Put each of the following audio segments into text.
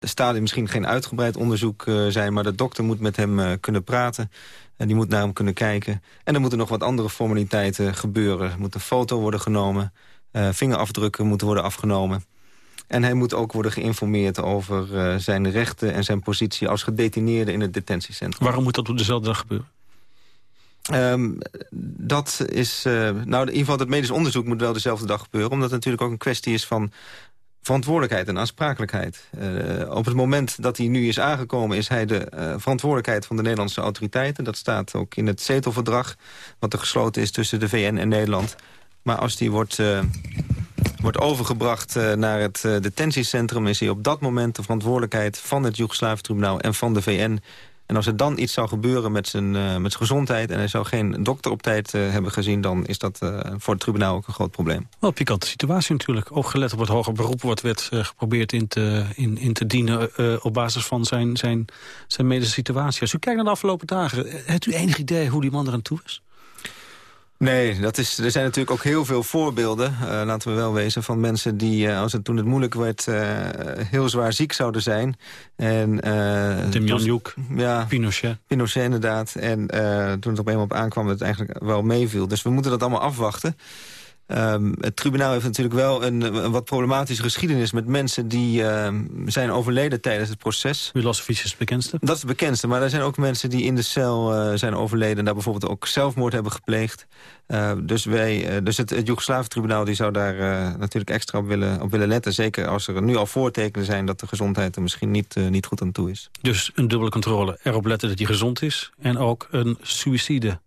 Er staat misschien geen uitgebreid onderzoek zijn... maar de dokter moet met hem kunnen praten. En die moet naar hem kunnen kijken. En er moeten nog wat andere formaliteiten gebeuren. Er moet een foto worden genomen. vingerafdrukken moeten worden afgenomen. En hij moet ook worden geïnformeerd over zijn rechten... en zijn positie als gedetineerde in het detentiecentrum. Waarom moet dat op dezelfde dag gebeuren? Um, dat is, uh, nou in ieder geval het medisch onderzoek moet wel dezelfde dag gebeuren. Omdat het natuurlijk ook een kwestie is van verantwoordelijkheid en aansprakelijkheid. Uh, op het moment dat hij nu is aangekomen... is hij de uh, verantwoordelijkheid van de Nederlandse autoriteiten. Dat staat ook in het zetelverdrag... wat er gesloten is tussen de VN en Nederland. Maar als die wordt, uh, wordt overgebracht naar het detentiecentrum... is hij op dat moment de verantwoordelijkheid van het Joegoslavië-tribunaal... en van de VN en als er dan iets zou gebeuren met zijn, uh, met zijn gezondheid... en hij zou geen dokter op tijd uh, hebben gezien... dan is dat uh, voor het tribunaal ook een groot probleem. Wel pikante situatie natuurlijk. Ook gelet op het hoger beroep wat werd geprobeerd in te, in, in te dienen... op basis van zijn, zijn, zijn medische situatie. Als u kijkt naar de afgelopen dagen... heeft u enig idee hoe die man er aan toe is? Nee, dat is, er zijn natuurlijk ook heel veel voorbeelden, uh, laten we wel wezen... van mensen die, uh, als het toen het moeilijk werd, uh, heel zwaar ziek zouden zijn. En, Tim Jan ja, Pinochet. Pinochet inderdaad. En toen het op eenmaal op aankwam, dat het eigenlijk wel meeviel. Dus we moeten dat allemaal afwachten. Um, het tribunaal heeft natuurlijk wel een, een, wat problematische geschiedenis... met mensen die uh, zijn overleden tijdens het proces. Milosevic is het bekendste? Dat is het bekendste, maar er zijn ook mensen die in de cel uh, zijn overleden... en daar bijvoorbeeld ook zelfmoord hebben gepleegd. Uh, dus wij, dus het, het Joegoslaven-tribunaal zou daar natuurlijk extra op willen, op willen letten. Zeker als er nu al voortekenen zijn dat de gezondheid er misschien niet, niet goed aan toe is. Dus een dubbele controle. Erop letten dat hij gezond is en ook een suïcide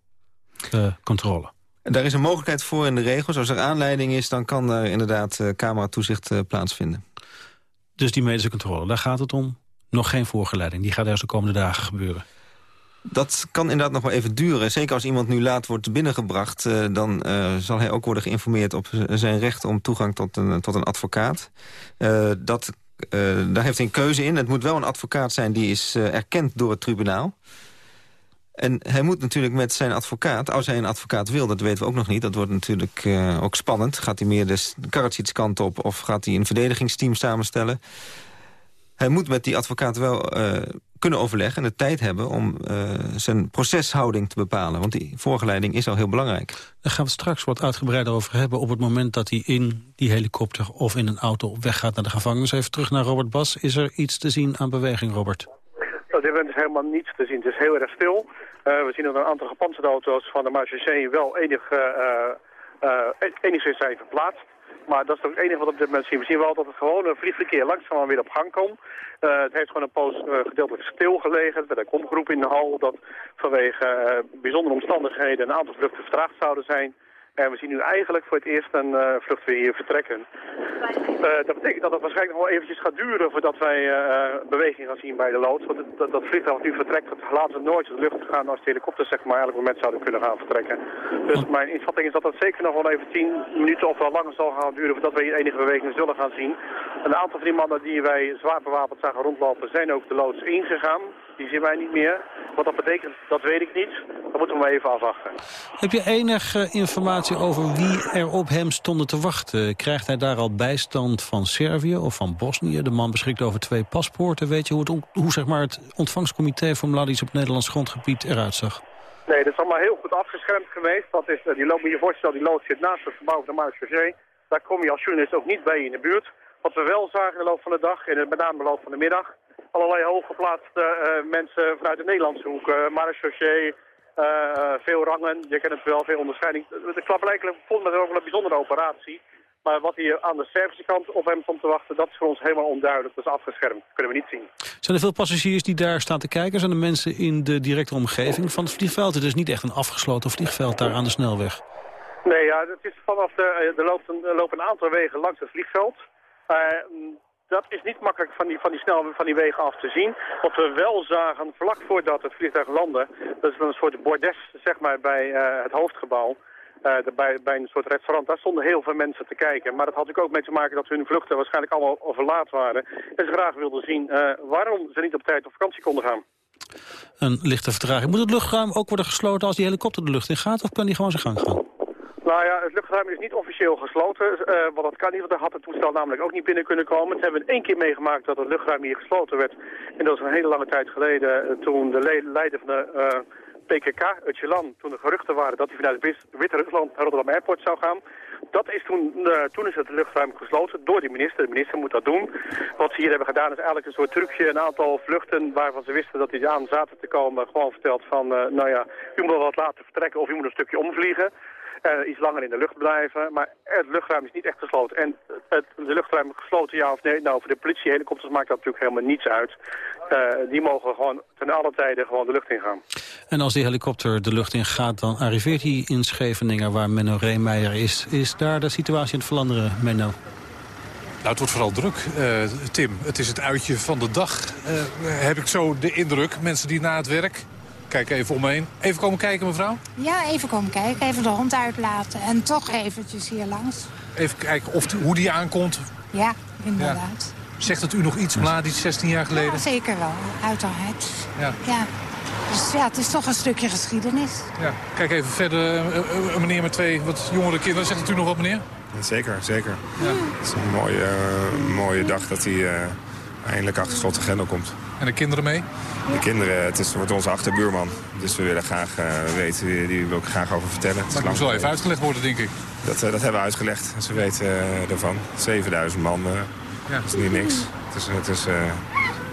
controle. Daar is een mogelijkheid voor in de regels. Als er aanleiding is, dan kan er inderdaad uh, cameratoezicht uh, plaatsvinden. Dus die medische controle, daar gaat het om? Nog geen voorgeleiding, die gaat er de komende dagen gebeuren? Dat kan inderdaad nog wel even duren. Zeker als iemand nu laat wordt binnengebracht... Uh, dan zal hij ook worden geïnformeerd op zijn recht om toegang tot een, tot een advocaat. dat, daar heeft hij een keuze in. Het moet wel een advocaat zijn die is erkend door het tribunaal. En hij moet natuurlijk met zijn advocaat, als hij een advocaat wil... dat weten we ook nog niet, dat wordt natuurlijk uh, ook spannend. Gaat hij meer de kant op of gaat hij een verdedigingsteam samenstellen? Hij moet met die advocaat wel uh, kunnen overleggen en de tijd hebben... om uh, zijn proceshouding te bepalen. Want die voorgeleiding is al heel belangrijk. Daar gaan we straks wat uitgebreider over hebben... op het moment dat hij in die helikopter of in een auto op weg gaat naar de gevangenis. Even terug naar Robert Bas. Is er iets te zien aan beweging, Robert? Dit moment is helemaal niets te zien. Het is heel erg stil. Uh, we zien dat een aantal gepantserde auto's van de Marche wel enig, uh, uh, enigszins zijn verplaatst. Maar dat is toch het enige wat op dit moment zien. We zien wel dat het gewone vliegverkeer langzaam weer op gang komt. Het heeft gewoon een poos gedeeltelijk stilgelegen. Er werd een komgroep in de hal dat vanwege bijzondere omstandigheden een aantal vluchten vertraagd zouden zijn. En we zien nu eigenlijk voor het eerst een uh, vlucht weer hier vertrekken. Uh, dat betekent dat het waarschijnlijk nog wel eventjes gaat duren voordat wij uh, beweging gaan zien bij de loods. Want dat, dat vliegtuig wat nu vertrekt, dat laten we nooit in de lucht gaan als de helikopters zeg maar elk moment zouden kunnen gaan vertrekken. Dus mijn inschatting is dat dat zeker nog wel even 10 minuten of wel langer zal gaan duren voordat wij hier enige beweging zullen gaan zien. Een aantal van die mannen die wij zwaar bewapend zagen rondlopen zijn ook de loods ingegaan. Die zien wij niet meer. Wat dat betekent, dat weet ik niet. Dat moeten we maar even afwachten. Heb je enige informatie over wie er op hem stonden te wachten? Krijgt hij daar al bijstand van Servië of van Bosnië? De man beschikt over twee paspoorten. Weet je hoe, het, hoe zeg maar, het ontvangstcomité voor Mladic op Nederlands grondgebied eruit zag? Nee, dat is allemaal heel goed afgeschermd geweest. Dat is, die loop, je voorstellen, die loods zit naast het gebouw van de Marche Daar kom je als journalist ook niet bij in de buurt. Wat we wel zagen in de loop van de dag, en met name de loop van de middag allerlei hooggeplaatste uh, mensen vanuit de Nederlandse hoek. Uh, veel rangen, je kent het wel, veel onderscheiding. De klaarblijkelijk vond met ook wel een bijzondere operatie. Maar wat hier aan de Servische kant op hem stond te wachten, dat is voor ons helemaal onduidelijk. Dat is afgeschermd, dat kunnen we niet zien. Zijn er veel passagiers die daar staan te kijken? Zijn er mensen in de directe omgeving van het vliegveld? Het is niet echt een afgesloten vliegveld daar aan de snelweg. Nee, ja, het is vanaf de, er, loopt een, er lopen een aantal wegen langs het vliegveld. Uh, dat is niet makkelijk van die, van, die snel, van die wegen af te zien. Wat we wel zagen vlak voordat het vliegtuig landde, dat is een soort bordes zeg maar, bij uh, het hoofdgebouw. Uh, bij, bij een soort restaurant, daar stonden heel veel mensen te kijken. Maar dat had ook mee te maken dat hun vluchten waarschijnlijk allemaal overlaat waren. En ze graag wilden zien uh, waarom ze niet op tijd op vakantie konden gaan. Een lichte vertraging. Moet het luchtruim ook worden gesloten als die helikopter de lucht in gaat? Of kan die gewoon zijn gang gaan? Nou ja, het luchtruim is niet officieel gesloten, uh, want dat kan niet, want daar had het toestel namelijk ook niet binnen kunnen komen. Het hebben we één keer meegemaakt dat het luchtruim hier gesloten werd. En dat is een hele lange tijd geleden, uh, toen de leider van de uh, PKK, Öcalan, toen er geruchten waren dat hij vanuit Wit-Rusland naar Rotterdam Airport zou gaan. Dat is toen, toen is het luchtruim gesloten door de minister. De minister moet dat doen. Wat ze hier hebben gedaan is eigenlijk een soort trucje. Een aantal vluchten waarvan ze wisten dat die aan zaten te komen. Gewoon verteld van, nou ja, u moet wel wat laten vertrekken of u moet een stukje omvliegen. Uh, iets langer in de lucht blijven. Maar het luchtruim is niet echt gesloten. En het, de luchtruim gesloten, ja of nee, nou voor de politiehelikopters maakt dat natuurlijk helemaal niets uit. Uh, die mogen gewoon ten alle tijden gewoon de lucht ingaan. En als die helikopter de lucht in gaat, dan arriveert hij in Scheveningen waar Menno Reemeijer is. Is daar de situatie in het veranderen, Menno? Nou, het wordt vooral druk, uh, Tim. Het is het uitje van de dag, uh, heb ik zo de indruk. Mensen die na het werk kijk even omheen. Even komen kijken, mevrouw? Ja, even komen kijken. Even de hond uitlaten. En toch eventjes hier langs. Even kijken of hoe die aankomt. Ja, inderdaad. Ja. Zegt het u nog iets, Mladic, 16 jaar geleden? Ja, zeker wel. Uiteraard. Ja. ja. Dus ja, het is toch een stukje geschiedenis. Ja. Kijk even verder. Een meneer met twee wat jongere kinderen. Zegt het u nog wat, meneer? Zeker, zeker. Ja. Het is een mooie, uh, mooie dag dat hij uh, eindelijk achter slot de grendel komt. En de kinderen mee? De kinderen, het is, wordt onze achterbuurman. Dus we willen graag uh, weten, die, die wil ik graag over vertellen. Dat moet wel even uitgelegd worden, denk ik. Dat, uh, dat hebben we uitgelegd. Ze weten uh, ervan. 7000 man, ja. dat is niet niks. Het is, het is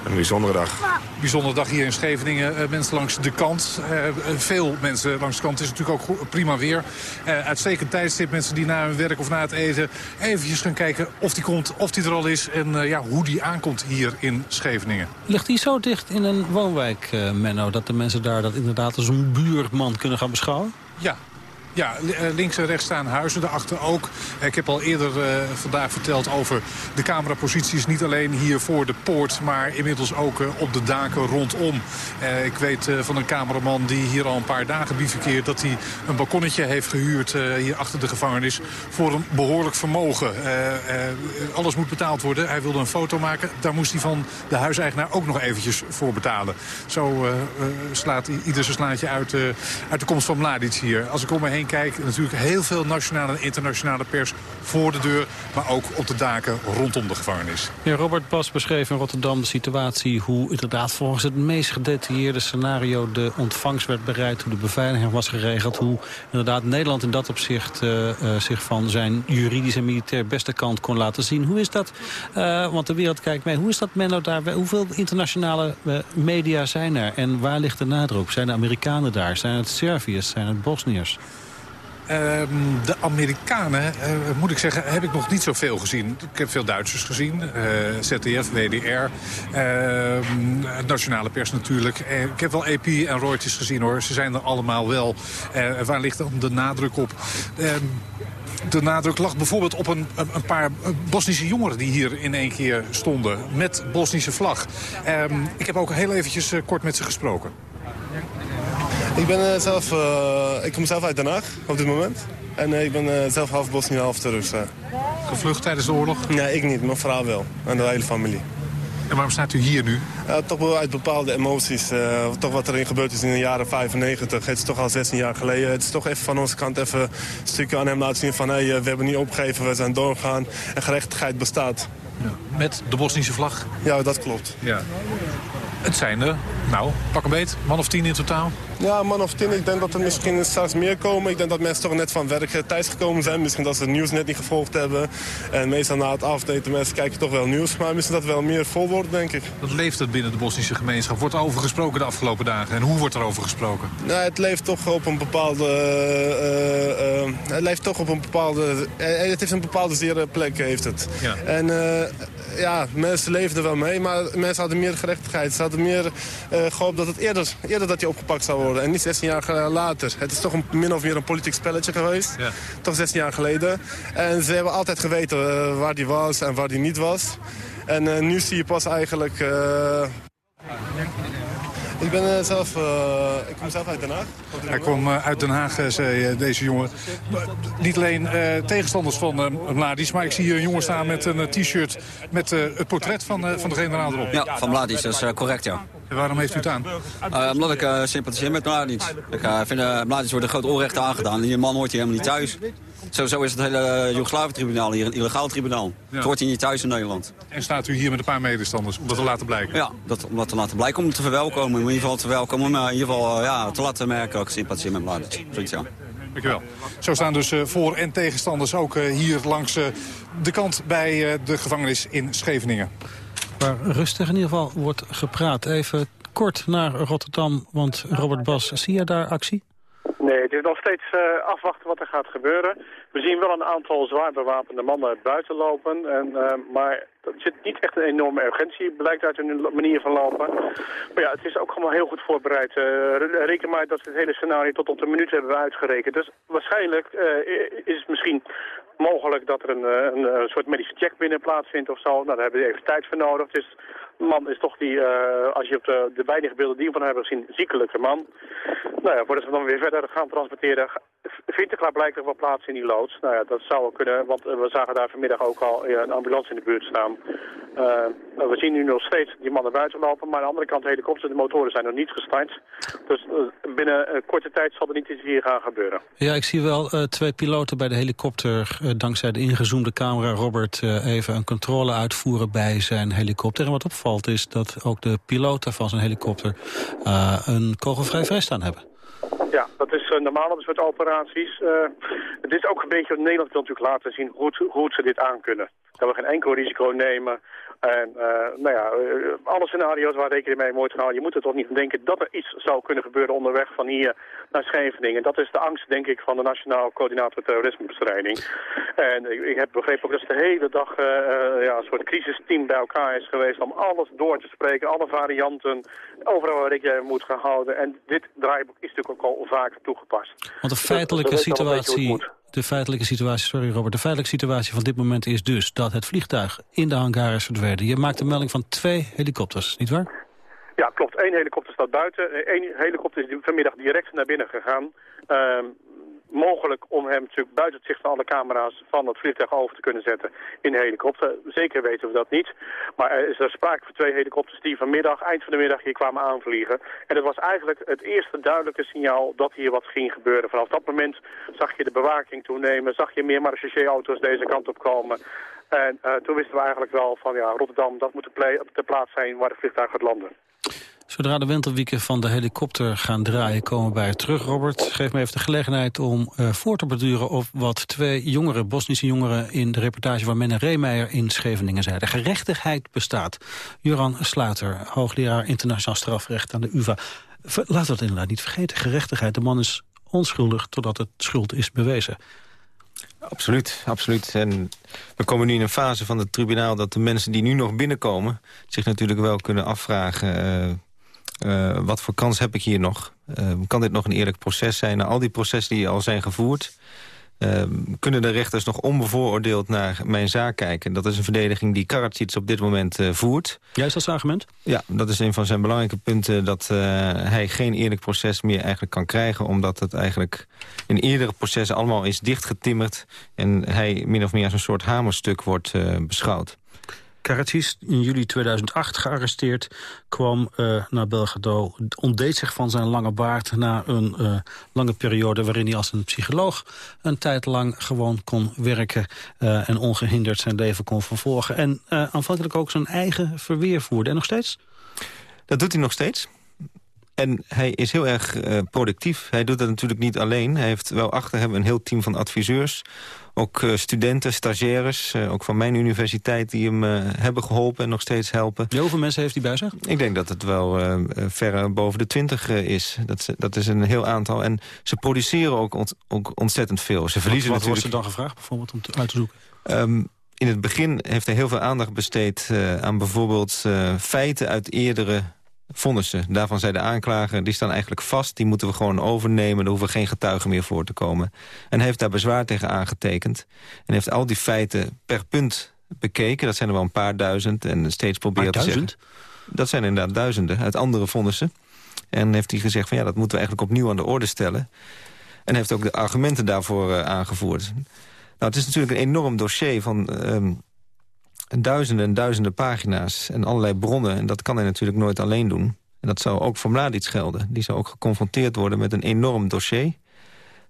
een bijzondere dag. Bijzondere dag hier in Scheveningen. Uh, mensen langs de kant. Uh, veel mensen langs de kant. Het is natuurlijk ook prima weer. Uitstekend tijdstip. Mensen die na hun werk of na het eten eventjes gaan kijken of die komt, of die er al is. En ja, hoe die aankomt hier in Scheveningen. Ligt die zo dicht in een woonwijk, Menno, dat de mensen daar dat inderdaad als een buurman kunnen gaan beschouwen? Ja, ja, links en rechts staan huizen, daarachter ook. Ik heb al eerder uh, vandaag verteld over de cameraposities. Niet alleen hier voor de poort, maar inmiddels ook uh, op de daken rondom. Ik weet van een cameraman die hier al een paar dagen bivakkeert... dat hij een balkonnetje heeft gehuurd hier achter de gevangenis... voor een behoorlijk vermogen. alles moet betaald worden. Hij wilde een foto maken. Daar moest hij van de huiseigenaar ook nog eventjes voor betalen. Zo slaat ieder zijn slaatje uit, uit de komst van Mladic hier. Als ik om me heen kijk, natuurlijk heel veel nationale en internationale pers voor de deur, maar ook op de daken rondom de gevangenis. Robert Bas beschreef in Rotterdam de situatie hoe inderdaad volgens het meest gedetailleerde scenario de ontvangst werd bereid, hoe de beveiliging was geregeld, hoe inderdaad Nederland in dat opzicht uh, uh, zich van zijn juridisch en militair beste kant kon laten zien. Hoe is dat, uh, want de wereld kijkt mee, hoe is dat Menno daar, hoeveel internationale media zijn er en waar ligt de nadruk? Zijn de Amerikanen daar? Zijn het Serviërs? Zijn het Bosniërs? Uh, de Amerikanen, uh, moet ik zeggen, heb ik nog niet zoveel gezien. Ik heb veel Duitsers gezien. Uh, ZDF, WDR. Ehm, nationale pers natuurlijk. Eh, ik heb wel AP en Reuters gezien hoor. Ze zijn er allemaal wel. waar ligt dan de nadruk op? Ehm, de nadruk lag bijvoorbeeld op een, een, paar Bosnische jongeren die hier in één keer stonden. Met Bosnische vlag. ik heb ook heel eventjes kort met ze gesproken. Ik ben uh, zelf, uh, ik kom zelf uit Den Haag op dit moment. En uh, ik ben zelf half Bosnië, half Turks. Gevlucht tijdens de oorlog? Nee, ik niet. Mijn vrouw wel. En de hele familie. En waarom staat u hier nu? toch wel uit bepaalde emoties. toch wat erin gebeurd is in de jaren 95. Het is toch al 16 jaar geleden. Het is toch even van onze kant even een stukje aan hem laten zien van... Hey, we hebben niet opgegeven, we zijn doorgegaan en gerechtigheid bestaat. Ja. Met de Bosnische vlag? Ja, dat klopt. Ja. Het zijn er, nou, pak een beet, man of tien in totaal? Ja, man of tien. Ik denk dat er misschien straks meer komen. Ik denk dat mensen toch net van werk thuis gekomen zijn. Misschien dat ze het nieuws net niet gevolgd hebben. En meestal na het avondeten mensen kijken toch wel nieuws. Maar misschien dat wel meer vol wordt, denk ik. Wat leeft het binnen de Bosnische gemeenschap? Wordt er over gesproken de afgelopen dagen? En hoe wordt er over gesproken? Nou, het leeft toch op een bepaalde... Uh, uh, het leeft toch op een bepaalde... het heeft een bepaalde zere plek, heeft het. Ja. En ja, mensen leven er wel mee. Maar mensen hadden meer gerechtigheid. Ze hadden meer gehoopt dat het eerder, eerder dat hij opgepakt zou worden. En niet 16 jaar later. Het is toch een, min of meer een politiek spelletje geweest. Ja. Toch 16 jaar geleden. En ze hebben altijd geweten uh, waar die was en waar die niet was. En nu zie je pas eigenlijk... Ik ben zelf, ik kom zelf uit Den Haag. Hij kwam uit Den Haag, zei deze jongen. Niet alleen tegenstanders van Mladic, maar ik zie hier een jongen staan met een t-shirt met het portret van, van de generaal erop. Ja, van Mladic, dat is correct, ja. En waarom heeft u het aan? Uh, omdat ik uh, sympathiseer met Mladic. Ik uh, vind uh, Mladic wordt een groot onrecht aangedaan. Die man hoort hier helemaal niet thuis. Zo, zo is het hele Joegoslaven-tribunaal hier, een illegaal tribunaal. Ja. Het hoort hier niet thuis in Nederland. En staat u hier met een paar medestanders om dat te laten blijken? Ja, dat, om dat te laten blijken, om te verwelkomen. In ieder geval te verwelkomen, maar in ieder geval ja, te laten merken dat ik sympathie met Mladic. Zoiets, ja. Dankjewel. Zo staan dus voor- en tegenstanders ook hier langs de kant bij de gevangenis in Scheveningen. Waar rustig in ieder geval wordt gepraat. Even kort naar Rotterdam, want Robert Bas, zie je daar actie? Nee, het is nog steeds uh, afwachten wat er gaat gebeuren. We zien wel een aantal zwaar bewapende mannen buiten lopen. En, uh, maar er zit niet echt een enorme urgentie, blijkt uit hun manier van lopen. Maar ja, het is ook allemaal heel goed voorbereid. Uh, reken maar dat ze het hele scenario tot op de minuut hebben uitgerekend. Dus waarschijnlijk is het misschien mogelijk dat er een, een, een, soort medische check binnen plaatsvindt of zo. Nou, daar hebben we even tijd voor nodig. Dus man is toch die, uh, als je op de, de weinige beelden die we van hebben gezien, ziekelijke man. Nou ja, voordat we dan weer verder gaan transporteren, vindt er klaarblijkelijk wel plaats in die loods. Nou ja, dat zou kunnen, want we zagen daar vanmiddag ook al een ambulance in de buurt staan. We zien nu nog steeds die mannen buiten lopen, maar aan de andere kant de helikopters, de motoren zijn nog niet gestart. Dus binnen een korte tijd zal er niet iets hier gaan gebeuren. Ja, ik zie wel twee piloten bij de helikopter, dankzij de ingezoomde camera, Robert, even een controle uitvoeren bij zijn helikopter. En wat opvalt is dat ook de piloten van zijn helikopter een kogelvrij vrijstaan hebben. Ja, dat is uh, normaal, dat soort operaties. Uh, het is ook een beetje, Nederland wil natuurlijk laten zien hoe, hoe ze dit aankunnen. Dat we geen enkel risico nemen en uh, nou ja, uh, alle scenario's waar rekening mee wordt gehouden. Je moet er toch niet denken dat er iets zou kunnen gebeuren onderweg van hier naar Scheveningen. Dat is de angst, denk ik, van de Nationaal Coördinator Terrorismebestrijding. En ik, ik heb begrepen ook dat ze de hele dag uh, ja, een soort crisisteam bij elkaar is geweest om alles door te spreken. Alle varianten, overal waar rekening moet gaan houden. En dit draaiboek is natuurlijk ook al vaker toegepast. Want de feitelijke dus, situatie de feitelijke situatie, sorry Robert, de feitelijke situatie van dit moment is dus dat het vliegtuig in de hangar is verdwenen. Je maakt een melding van twee helikopters, niet waar? Ja, klopt. Eén helikopter staat buiten. Eén helikopter is vanmiddag direct naar binnen gegaan. Uh, mogelijk om hem natuurlijk buiten het zicht van alle camera's van het vliegtuig over te kunnen zetten in een helikopter. Zeker weten we dat niet. Maar er is er sprake van twee helikopters die vanmiddag, eind van de middag, hier kwamen aanvliegen. En dat was eigenlijk het eerste duidelijke signaal dat hier wat ging gebeuren. Vanaf dat moment zag je de bewaking toenemen, zag je meer marechaussee-auto's deze kant op komen. En uh, toen wisten we eigenlijk wel van ja, Rotterdam, dat moet de, de plaats zijn waar het vliegtuig gaat landen. Zodra de wentelwieken van de helikopter gaan draaien, komen wij terug. Robert, geef me even de gelegenheid om uh, voor te beduren op wat twee jongeren, Bosnische jongeren, in de reportage van Menne Reemeijer in Scheveningen zeiden. Gerechtigheid bestaat. Joran Sluiter, hoogleraar internationaal strafrecht aan de UvA. We het inderdaad niet vergeten. Gerechtigheid, de man is onschuldig totdat het schuld is bewezen. Absoluut, absoluut. En we komen nu in een fase van het tribunaal... dat de mensen die nu nog binnenkomen... zich natuurlijk wel kunnen afvragen... Uh, uh, wat voor kans heb ik hier nog? Uh, kan dit nog een eerlijk proces zijn? Nou, al die processen die al zijn gevoerd... Uh, kunnen de rechters nog onbevooroordeeld naar mijn zaak kijken. Dat is een verdediging die Karadzic op dit moment voert. Juist als argument? Ja, dat is een van zijn belangrijke punten... dat hij geen eerlijk proces meer eigenlijk kan krijgen... omdat het eigenlijk in eerdere processen allemaal is dichtgetimmerd... en hij min of meer als een soort hamerstuk wordt beschouwd. Karadzic, in juli 2008 gearresteerd, kwam uh, naar Belgrado. Ontdeed zich van zijn lange baard na een uh, lange periode... waarin hij als een psycholoog een tijd lang gewoon kon werken... Uh, en ongehinderd zijn leven kon vervolgen. En aanvankelijk ook zijn eigen verweer voerde. En nog steeds? Dat doet hij nog steeds. En hij is heel erg uh, productief. Hij doet dat natuurlijk niet alleen. Hij heeft wel achter hem een heel team van adviseurs. Ook uh, studenten, stagiaires, uh, ook van mijn universiteit... die hem hebben geholpen en nog steeds helpen. hoeveel mensen heeft hij bij zich? Ik denk dat het wel ver boven de twintig is. Dat, dat is een heel aantal. En ze produceren ook, ont, ook ontzettend veel. Ze verliezen wat, wat natuurlijk... wordt er dan gevraagd bijvoorbeeld om te, uit te zoeken? Um, in het begin heeft hij heel veel aandacht besteed aan bijvoorbeeld feiten uit eerdere vonnissen. Daarvan zei de aanklager, die staan eigenlijk vast. Die moeten we gewoon overnemen. Er hoeven geen getuigen meer voor te komen. En heeft daar bezwaar tegen aangetekend. En heeft al die feiten per punt bekeken. Dat zijn er wel een paar duizend. En steeds probeert te zeggen... Dat zijn inderdaad duizenden uit andere vonnissen. En heeft hij gezegd van ja, dat moeten we eigenlijk opnieuw aan de orde stellen. En heeft ook de argumenten daarvoor uh, aangevoerd. Nou, het is natuurlijk een enorm dossier van... Um, duizenden en duizenden pagina's en allerlei bronnen. En dat kan hij natuurlijk nooit alleen doen. En dat zou ook voor Mladic gelden. Die zou ook geconfronteerd worden met een enorm dossier...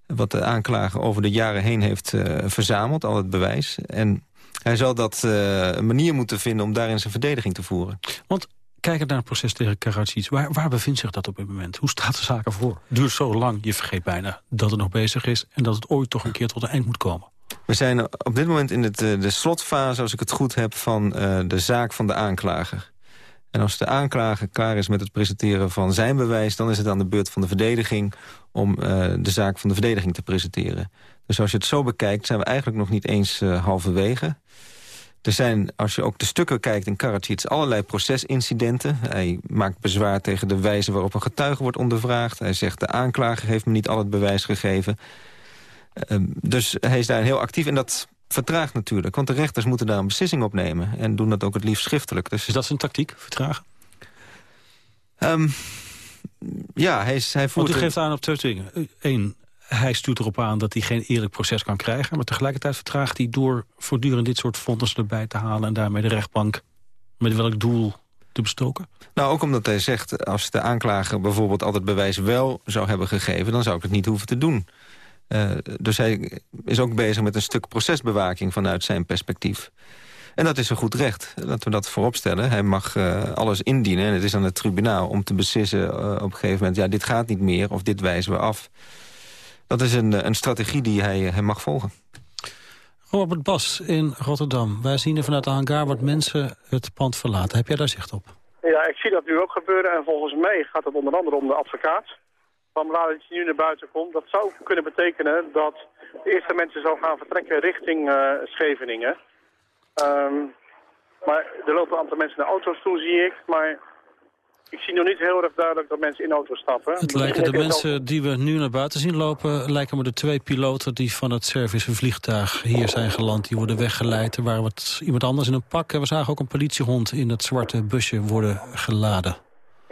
wat de aanklager over de jaren heen heeft uh, verzameld, al het bewijs. En hij zal dat uh, een manier moeten vinden om daarin zijn verdediging te voeren. Want kijkend naar het proces tegen Karadzic, waar, waar bevindt zich dat op dit moment? Hoe staat de zaken voor? Het duurt zo lang, je vergeet bijna dat het nog bezig is... en dat het ooit toch een keer tot een eind moet komen. We zijn op dit moment in het, de slotfase, als ik het goed heb... van uh, de zaak van de aanklager. En als de aanklager klaar is met het presenteren van zijn bewijs... dan is het aan de beurt van de verdediging om uh, de zaak van de verdediging te presenteren. Dus als je het zo bekijkt, zijn we eigenlijk nog niet eens halverwege. Er zijn, als je ook de stukken kijkt in Karadzic, allerlei procesincidenten. Hij maakt bezwaar tegen de wijze waarop een getuige wordt ondervraagd. Hij zegt, de aanklager heeft me niet al het bewijs gegeven. Uh, dus hij is daar heel actief en dat vertraagt natuurlijk. Want de rechters moeten daar een beslissing op nemen. En doen dat ook het liefst schriftelijk. Dus... Is dat zijn tactiek, vertragen? Um, ja, hij, hij voert... Want u geeft aan op twee dingen. Eén, hij stuurt erop aan dat hij geen eerlijk proces kan krijgen. Maar tegelijkertijd vertraagt hij door voortdurend dit soort vonnissen erbij te halen... en daarmee de rechtbank met welk doel te bestoken? Nou, ook omdat hij zegt, als de aanklager bijvoorbeeld al het bewijs wel zou hebben gegeven... dan zou ik het niet hoeven te doen. Uh, dus hij is ook bezig met een stuk procesbewaking vanuit zijn perspectief. En dat is een goed recht, dat we dat vooropstellen. Hij mag uh, alles indienen en het is aan het tribunaal om te beslissen uh, op een gegeven moment... ja, dit gaat niet meer of dit wijzen we af. Dat is een, een strategie die hij, hij mag volgen. Robert Bas in Rotterdam. Wij zien er vanuit de hangar wat mensen het pand verlaten. Heb jij daar zicht op? Ja, ik zie dat nu ook gebeuren. En volgens mij gaat het onder andere om de advocaat van Mladic die nu naar buiten komt. Dat zou kunnen betekenen dat de eerste mensen zou gaan vertrekken richting uh, Scheveningen. Um, maar er lopen een aantal mensen naar auto's toe, zie ik. Maar ik zie nog niet heel erg duidelijk dat mensen in auto's stappen. Het lijken de mensen die we nu naar buiten zien lopen... lijken me de twee piloten die van het Servische vliegtuig hier zijn geland. Die worden weggeleid. Er waren wat, iemand anders in een pak. En we zagen ook een politiehond in dat zwarte busje worden geladen.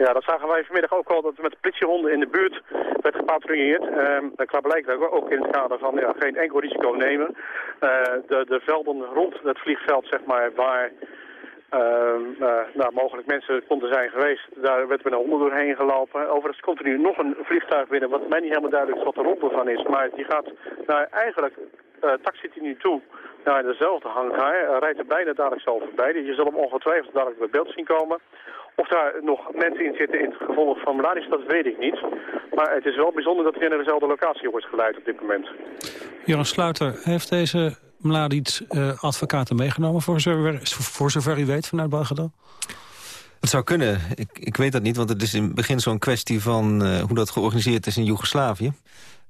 Ja, dat zagen wij vanmiddag ook al, dat er met de politiehonden in de buurt werd gepatrouilleerd. Um, dat blijkt ook in het kader van ja, geen enkel risico nemen. Uh, de, de velden rond het vliegveld, zeg maar, waar uh, uh, nou, mogelijk mensen konden zijn geweest, daar werd met een honden doorheen gelopen. Overigens komt er nu nog een vliegtuig binnen, wat mij niet helemaal duidelijk is wat de rond van is. Maar die gaat naar eigenlijk uh, taxi nu toe naar dezelfde hangar. rijdt er bijna dadelijk zo voorbij. Je zal hem ongetwijfeld dadelijk bij beeld zien komen. Of daar nog mensen in zitten in het gevolg van Mladic, dat weet ik niet. Maar het is wel bijzonder dat hij naar dezelfde locatie wordt geleid op dit moment. Joran Sluiter, heeft deze Mladic uh, advocaten meegenomen voor zover, voor zover u weet vanuit Bagdad? Het zou kunnen. Ik, ik weet dat niet, want het is in het begin zo'n kwestie van uh, hoe dat georganiseerd is in Joegoslavië.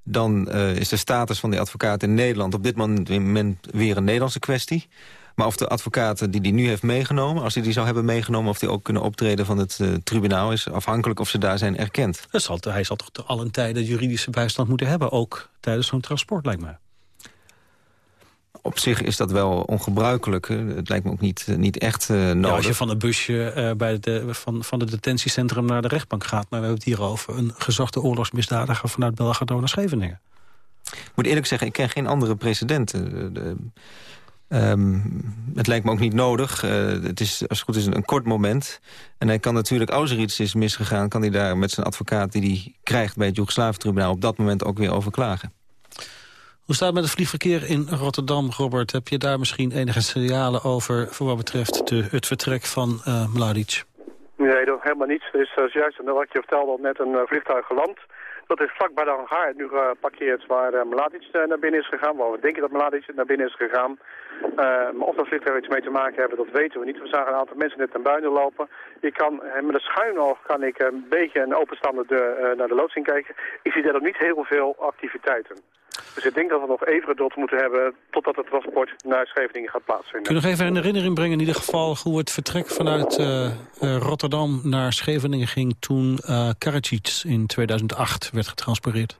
Dan uh, is de status van die advocaat in Nederland op dit moment weer een Nederlandse kwestie. Maar of de advocaten die die nu heeft meegenomen... als hij die zou hebben meegenomen... of die ook kunnen optreden van het uh, tribunaal... is afhankelijk of ze daar zijn erkend. Zal, hij zal toch al een tijden juridische bijstand moeten hebben... ook tijdens zo'n transport, lijkt mij. Op zich is dat wel ongebruikelijk. Het lijkt me ook niet, eh, niet echt uh, nodig. Ja, als je van een busje uh, bij de, van, van het detentiecentrum naar de rechtbank gaat... maar we hebben het hier over een gezochte oorlogsmisdadiger... vanuit Belgrado naar Scheveningen. Ik moet eerlijk zeggen, ik ken geen andere precedenten. De, Um, het lijkt me ook niet nodig. Uh, het is als het goed is een, een, kort moment. En hij kan natuurlijk, als er iets is misgegaan... kan hij daar met zijn advocaat die hij krijgt bij het Joegoslaventribunaal... op dat moment ook weer over klagen. Hoe staat het met het vliegverkeer in Rotterdam, Robert? Heb je daar misschien enige signalen over... voor wat betreft de, het vertrek van uh, Mladic? Nee, dat helemaal niets. Er is uh, juist, wat je vertelde, net een uh, vliegtuig geland... Dat is vlak bij de hangar nu geparkeerd waar uh, Mladic naar binnen is gegaan. Waar we denken dat Mladic naar binnen is gegaan. Maar of dat vliegtuig iets mee te maken hebben, dat weten we niet. We zagen een aantal mensen net naar buiten lopen. Ik kan, met een schuin oog kan ik een beetje een openstaande deur naar de loodsing kijken. Ik zie daar nog niet heel veel activiteiten. Dus ik denk dat we nog even geduld moeten hebben totdat het transport naar Scheveningen gaat plaatsvinden. Kun je nog even een herinnering brengen in ieder geval hoe het vertrek vanuit uh, uh, Rotterdam naar Scheveningen ging toen uh, Karadzic in 2008 werd getransporteerd?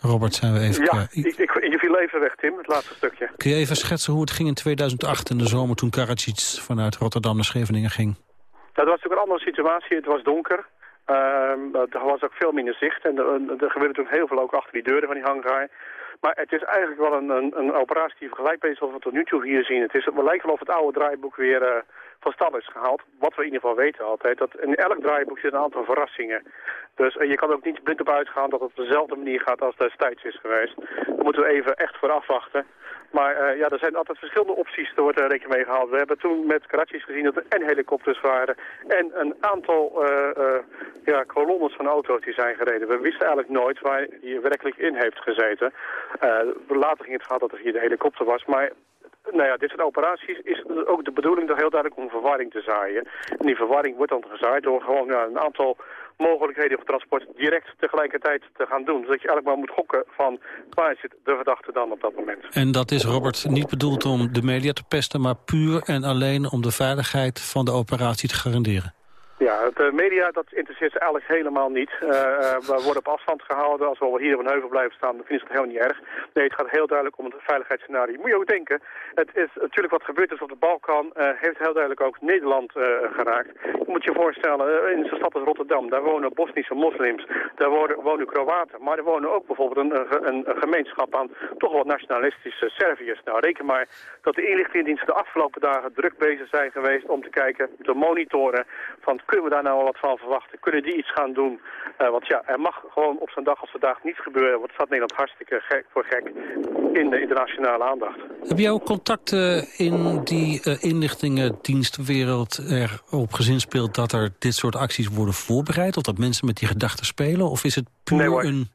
Robert, zijn we even... Ja, ik, ik, je viel even weg, Tim, het laatste stukje. Kun je even schetsen hoe het ging in 2008 in de zomer... toen Karadzic vanuit Rotterdam naar Scheveningen ging? Dat was natuurlijk een andere situatie. Het was donker. Uh, er was ook veel minder zicht. En er, gebeurde toen heel veel ook achter die deuren van die hangar. Maar het is eigenlijk wel een, een, een operatie die vergelijkbaar is wat we tot nu toe hier zien. Het, is, het lijkt wel of het oude draaiboek weer, uh, van stal is gehaald. Wat we in ieder geval weten altijd, dat in elk draaiboek zit een aantal verrassingen. Dus je kan ook niet blind op uitgaan dat het op dezelfde manier gaat als destijds is geweest. Daar moeten we even echt voor afwachten. Maar uh, ja, er zijn altijd verschillende opties, er wordt rekening mee gehaald. We hebben toen met Karachi's gezien dat er en helikopters waren en een aantal uh, uh, ja, kolonnes van auto's die zijn gereden. We wisten eigenlijk nooit waar hij werkelijk in heeft gezeten. later ging het gaan dat er hier de helikopter was, maar nou ja, dit soort operaties is ook de bedoeling heel duidelijk om verwarring te zaaien. En die verwarring wordt dan gezaaid door gewoon ja, een aantal mogelijkheden voor transport direct tegelijkertijd te gaan doen. Zodat je eigenlijk maar moet gokken van waar zit de verdachte dan op dat moment. En dat is, Robert, niet bedoeld om de media te pesten, maar puur en alleen om de veiligheid van de operatie te garanderen? Ja, de media, dat interesseert ze eigenlijk helemaal niet. Uh, we worden op afstand gehouden. Als we hier op een heuvel blijven staan, dan vinden ze het helemaal niet erg. Nee, het gaat heel duidelijk om het veiligheidsscenario. Moet je ook denken, het is natuurlijk wat gebeurd is op de Balkan, heeft heel duidelijk ook Nederland geraakt. Je moet je voorstellen, in zo'n stad als Rotterdam, daar wonen Bosnische moslims, daar wonen, Kroaten, maar er wonen ook bijvoorbeeld een, een, een gemeenschap aan toch wel nationalistische Serviërs. Nou, reken maar dat de inlichtingendiensten de afgelopen dagen druk bezig zijn geweest om te kijken, te monitoren van kunnen we daar nou wat van verwachten? Kunnen die iets gaan doen? Uh, want ja, er mag gewoon op zo'n dag als vandaag niets gebeuren. Want staat Nederland hartstikke gek voor gek in de internationale aandacht. Heb jij ook contacten in die uh, inlichtingendienstwereld erop gezinspeeld dat er dit soort acties worden voorbereid? Of dat mensen met die gedachten spelen? Of is het puur nee, een...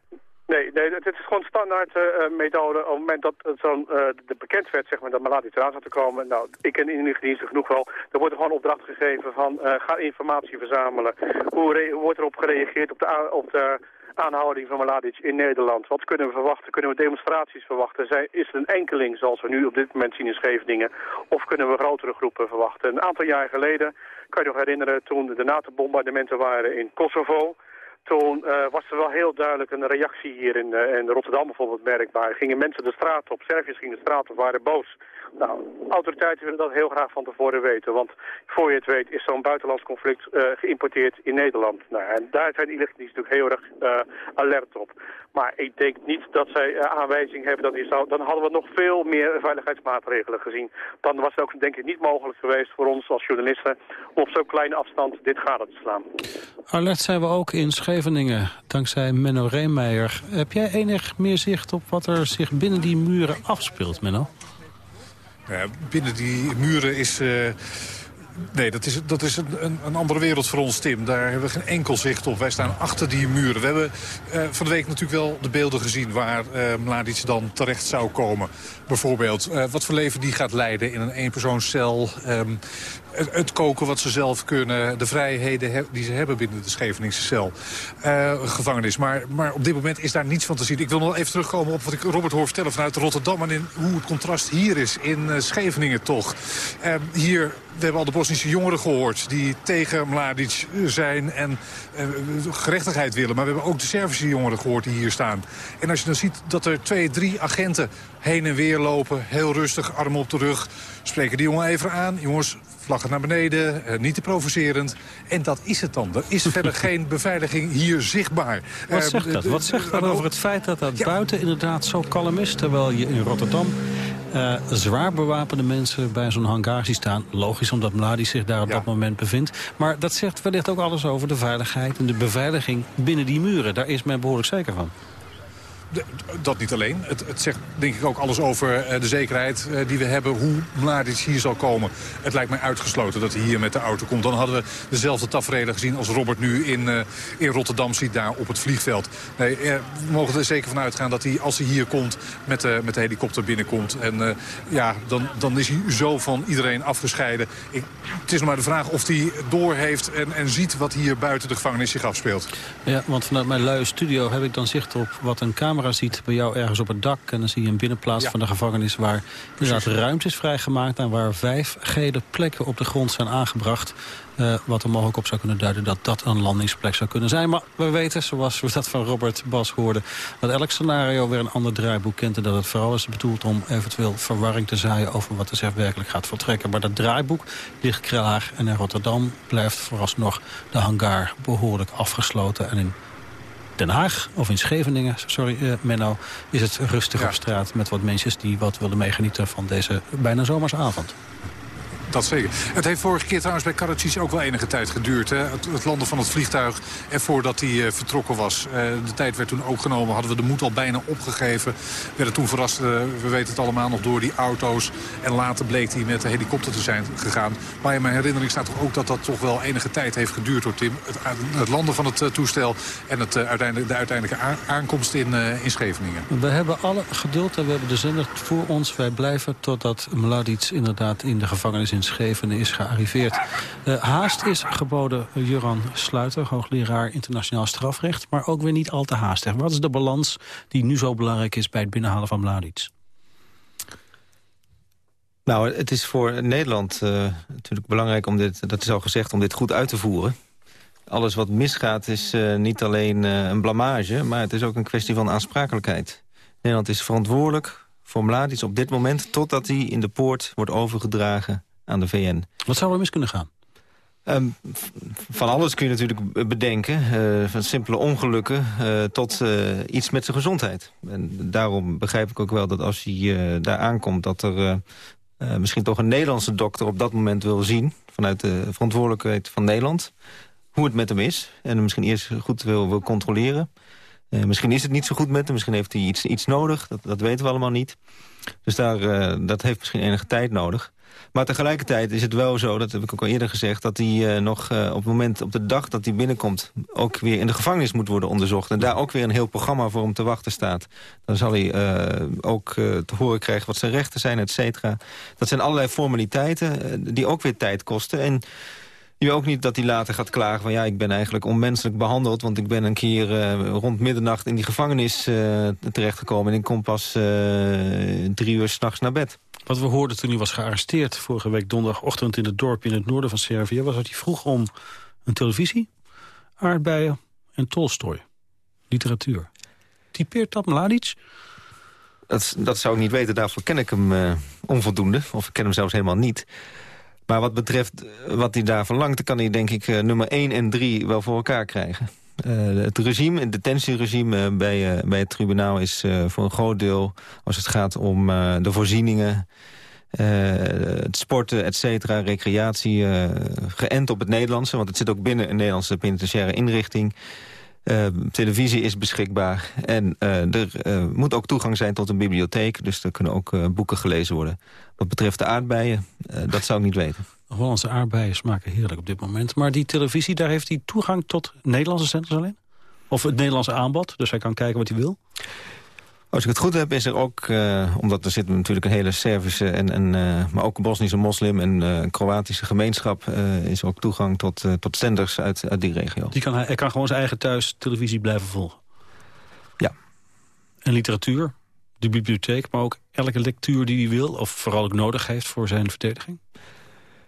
Nee, nee, het is gewoon standaard uh, methode. Op het moment dat zo'n uh, bekend werd, zeg maar, dat Maladies eraan zou te komen. Nou, ik ken in de diensten genoeg wel. Er wordt gewoon opdracht gegeven van ga informatie verzamelen. Hoe, hoe, wordt erop gereageerd op de, op de aanhouding van Mladic in Nederland? Wat kunnen we verwachten? Kunnen we demonstraties verwachten? Zij, is het een enkeling zoals we nu op dit moment zien in Scheveningen? Of kunnen we grotere groepen verwachten? Een aantal jaar geleden, kan je nog herinneren, toen de NATO-bombardementen waren in Kosovo toen uh, was er wel heel duidelijk een reactie hier in, uh, in Rotterdam bijvoorbeeld merkbaar. Gingen mensen de straat op, Serviërs gingen de straat op, waren boos. Nou, autoriteiten willen dat heel graag van tevoren weten. Want voor je het weet is zo'n buitenlands conflict uh, geïmporteerd in Nederland. Nou, en daar zijn die natuurlijk heel erg alert op. Maar ik denk niet dat zij aanwijzing hebben dat zou... Dan hadden we nog veel meer veiligheidsmaatregelen gezien. Dan was het ook denk ik niet mogelijk geweest voor ons als journalisten... om op zo'n kleine afstand dit gade te slaan. Alert zijn we ook in Scheveningen, dankzij Menno Reemeijer. Heb jij enig meer zicht op wat er zich binnen die muren afspeelt, Menno? Binnen die muren is... Nee, dat is, dat is een, een, andere wereld voor ons, Tim. Daar hebben we geen enkel zicht op. Wij staan achter die muren. We hebben uh, van de week natuurlijk wel de beelden gezien... waar uh, Mladic dan terecht zou komen. Bijvoorbeeld, uh, wat voor leven die gaat leiden in een eenpersoonscel. Um, het koken wat ze zelf kunnen, de vrijheden die ze hebben binnen de Scheveningse cel, uh, gevangenis. Maar, maar op dit moment is daar niets van te zien. Ik wil nog even terugkomen op wat ik Robert hoor vertellen vanuit Rotterdam... en in hoe het contrast hier is in Scheveningen toch. Uh, hier, we hebben al de Bosnische jongeren gehoord... die tegen Mladic zijn en gerechtigheid willen. Maar we hebben ook de Servische jongeren gehoord die hier staan. En als je dan ziet dat er twee, drie agenten heen en weer lopen... heel rustig, arm op de rug, spreken die jongen even aan. Jongens, vlaggen naar beneden, eh, niet te provocerend. En dat is het dan. Er is verder geen beveiliging hier zichtbaar. Wat eh, zegt dat? Wat zegt dat over het feit dat dat buiten inderdaad zo kalm is... terwijl je in Rotterdam uh, zwaar bewapende mensen bij zo'n hangar staan. Logisch, omdat Mladi zich daar op dat moment bevindt. Maar dat zegt wellicht ook alles over de veiligheid en de beveiliging binnen die muren. Daar is men behoorlijk zeker van dat niet alleen. Het, het, zegt denk ik ook alles over eh, de zekerheid eh, die we hebben. Hoe Mladic hier zal komen. Het lijkt mij uitgesloten dat hij hier met de auto komt. Dan hadden we dezelfde tafereelen gezien als Robert nu in, uh, in Rotterdam ziet daar op het vliegveld. We mogen er zeker van uitgaan dat hij als hij hier komt met, de, met de helikopter binnenkomt. En ja, dan, dan is hij zo van iedereen afgescheiden. Het is nog maar de vraag of hij doorheeft en, en ziet wat hier buiten de gevangenis zich afspeelt. Ja, want vanuit mijn luie studio heb ik dan zicht op wat een camera ziet bij jou ergens op het dak. En dan zie je een binnenplaats van de gevangenis waar inderdaad ruimte is vrijgemaakt. En waar vijf gele plekken op de grond zijn aangebracht. Uh, wat er mogelijk op zou kunnen duiden dat dat een landingsplek zou kunnen zijn. Maar we weten, zoals we dat van Robert Bas hoorden... dat elk scenario weer een ander draaiboek kent... en dat het vooral is bedoeld om eventueel verwarring te zaaien... over wat er zich werkelijk gaat voltrekken. Maar dat draaiboek ligt kraag en in Rotterdam blijft vooralsnog de hangar behoorlijk afgesloten... en in Den Haag of in Scheveningen, sorry uh, Menno, is het rustig op straat met wat mensen die wat willen meegenieten van deze bijna zomersavond. Dat zeker. Het heeft vorige keer trouwens bij Karadzic ook wel enige tijd geduurd. Hè? Het, landen van het vliegtuig en voordat hij vertrokken was. de tijd werd toen ook genomen. Hadden we de moed al bijna opgegeven. Werden toen verrast, we weten het allemaal nog, door die auto's. En later bleek hij met de helikopter te zijn gegaan. Maar in mijn herinnering staat toch ook dat dat toch wel enige tijd heeft geduurd door Tim. Het, het landen van het toestel en het, uiteindelijk, de uiteindelijke aankomst in, in Scheveningen. We hebben alle geduld en we hebben de zender voor ons. Wij blijven totdat Mladic inderdaad in de gevangenis in Is gearriveerd. Uh, haast is geboden Juran Sluiter, hoogleraar internationaal strafrecht. Maar ook weer niet al te haastig. Wat is de balans die nu zo belangrijk is bij het binnenhalen van Mladic? Nou, het is voor Nederland uh, natuurlijk belangrijk om dit, dat is al gezegd, om dit goed uit te voeren. Alles wat misgaat is niet alleen een blamage, maar het is ook een kwestie van aansprakelijkheid. Nederland is verantwoordelijk voor Mladic op dit moment... totdat hij in de poort wordt overgedragen aan de VN. Wat zou er mis kunnen gaan? Um, van alles kun je natuurlijk bedenken. Uh, van simpele ongelukken uh, tot uh, iets met zijn gezondheid. En daarom begrijp ik ook wel dat als hij daar aankomt... dat er misschien toch een Nederlandse dokter op dat moment wil zien... vanuit de verantwoordelijkheid van Nederland... hoe het met hem is. En misschien eerst goed wil, wil controleren. Misschien is het niet zo goed met hem, misschien heeft hij iets, iets nodig. Dat, dat weten we allemaal niet. Dus daar, dat heeft misschien enige tijd nodig. Maar tegelijkertijd is het wel zo, dat heb ik ook al eerder gezegd... dat hij uh, nog op het moment, op de dag dat hij binnenkomt... ook weer in de gevangenis moet worden onderzocht. En daar ook weer een heel programma voor hem te wachten staat. Dan zal hij ook te horen krijgen wat zijn rechten zijn, et cetera. Dat zijn allerlei formaliteiten die ook weer tijd kosten. En je wil ook niet dat hij later gaat klagen van... ja, ik ben eigenlijk onmenselijk behandeld... want ik ben een keer uh, rond middernacht in die gevangenis uh, terechtgekomen... en ik kom pas uh, drie uur s'nachts naar bed. Wat we hoorden toen hij was gearresteerd vorige week donderdagochtend... in het dorpje in het noorden van Servië... was dat hij vroeg om een televisie, aardbeien en Tolstoy. Literatuur. Typeert dat Mladic? Dat, dat zou ik niet weten, daarvoor ken ik hem onvoldoende. Of ik ken hem zelfs helemaal niet... Maar wat betreft eh, wat hij daar verlangt... kan hij denk ik eh, nummer 1 en 3 wel voor elkaar krijgen. Uh, het regime, het detentieregime bij, bij het tribunaal is voor een groot deel... als het gaat om de voorzieningen, het sporten, et cetera, recreatie... geënt op het Nederlandse, want het zit ook binnen een Nederlandse penitentiaire inrichting... Uh, televisie is beschikbaar en uh, er uh, moet ook toegang zijn tot een bibliotheek. Dus er kunnen ook boeken gelezen worden. Wat betreft de aardbeien, dat zou ik niet weten. Hollandse aardbeien smaken heerlijk op dit moment. Maar die televisie, daar heeft hij toegang tot Nederlandse zenders alleen? Of het Nederlandse aanbod, dus hij kan kijken wat hij wil? Als ik het goed heb, is er ook, uh, omdat er zit natuurlijk een hele Servische... En, en, uh, maar ook een Bosnische moslim en uh, Kroatische gemeenschap... is er ook toegang tot, tot zenders uit, uit die regio. Die kan, hij kan gewoon zijn eigen thuis televisie blijven volgen? Ja. En literatuur, de bibliotheek, maar ook elke lectuur die hij wil... of vooral ook nodig heeft voor zijn verdediging?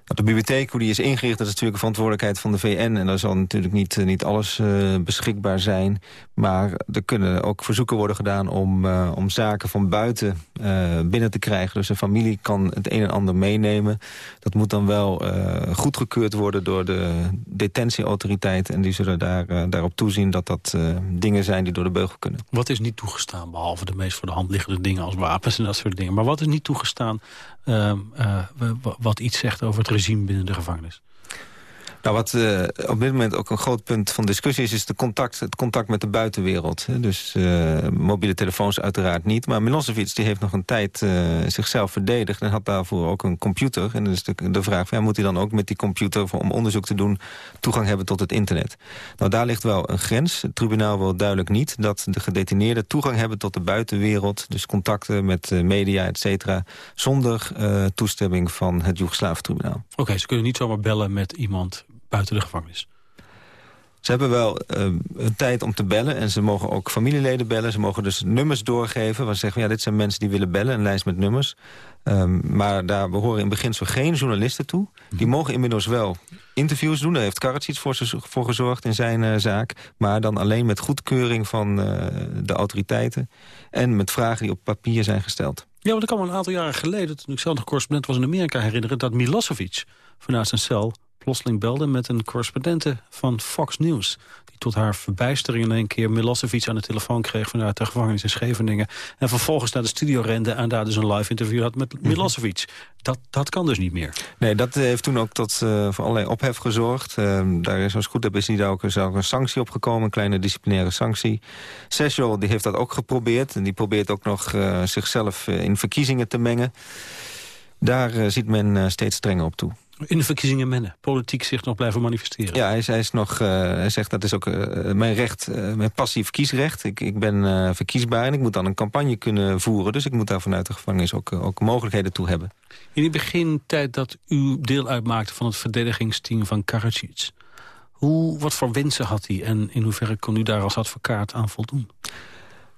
De bibliotheek, hoe die is ingericht, dat is natuurlijk een verantwoordelijkheid van de VN. En daar zal natuurlijk niet, eh, niet alles uh, beschikbaar zijn. Maar er kunnen ook verzoeken worden gedaan om, uh, om zaken van buiten binnen te krijgen. Dus een familie kan het een en ander meenemen. Dat moet dan wel goedgekeurd worden door de detentieautoriteit. En die zullen daar, daarop toezien dat dat dingen zijn die door de beugel kunnen. Wat is niet toegestaan, behalve de meest voor de hand liggende dingen als wapens en dat soort dingen. Maar wat is niet toegestaan Ehm, eh, wat iets zegt over het regime binnen de gevangenis. Nou, wat uh, op dit moment ook een groot punt van discussie is... is de contact, het contact met de buitenwereld. Dus uh, mobiele telefoons uiteraard niet. Maar Milosevic die heeft nog een tijd uh, zichzelf verdedigd... en had daarvoor ook een computer. En dan is de, vraag, ja, moet hij dan ook met die computer... om onderzoek te doen, toegang hebben tot het internet? Nou, daar ligt wel een grens. Het tribunaal wil duidelijk niet dat de gedetineerden... toegang hebben tot de buitenwereld. Dus contacten met media, et cetera... zonder toestemming van het Joegoslaven-tribunaal. Oké, ze kunnen niet zomaar bellen met iemand buiten de gevangenis? Ze hebben wel uh, tijd om te bellen en ze mogen ook familieleden bellen. Ze mogen dus nummers doorgeven. Waar ze zeggen, ja, dit zijn mensen die willen bellen, een lijst met nummers. Um, maar daar behoren in beginsel geen journalisten toe. Die mogen inmiddels wel interviews doen. Daar heeft Karadzic voor, voor gezorgd in zijn uh, zaak. Maar dan alleen met goedkeuring van uh, de autoriteiten. En met vragen die op papier zijn gesteld. Ja, want ik kan me een aantal jaren geleden... toen ik zelf nog correspondent was in Amerika herinneren... dat Milosevic vanuit zijn cel plotseling belde met een correspondente van Fox News tot haar verbijstering in een keer Milosevic aan de telefoon kreeg... vanuit de gevangenis in Scheveningen. En vervolgens naar de studio rende en daar dus een live interview had met mhm. Milosevic. Dat, dat kan dus niet meer. Nee, dat heeft toen ook tot uh, voor allerlei ophef gezorgd. Uh, daar is, als goed heb, is niet ook, is ook een sanctie opgekomen. Een kleine disciplinaire sanctie. Session die heeft dat ook geprobeerd. En die probeert ook nog uh, zichzelf in verkiezingen te mengen. Daar ziet men steeds strenger op toe. In de verkiezingen mennen, politiek zich nog blijven manifesteren. Ja, hij, hij is nog, uh, hij zegt dat is ook uh, mijn recht, uh, mijn passief kiesrecht. Ik, ik ben verkiesbaar en ik moet dan een campagne kunnen voeren. Dus ik moet daar vanuit de gevangenis ook, ook mogelijkheden toe hebben. In die begintijd dat u deel uitmaakte van het verdedigingsteam van Karadzic... Hoe, wat voor wensen had hij en in hoeverre kon u daar als advocaat aan voldoen?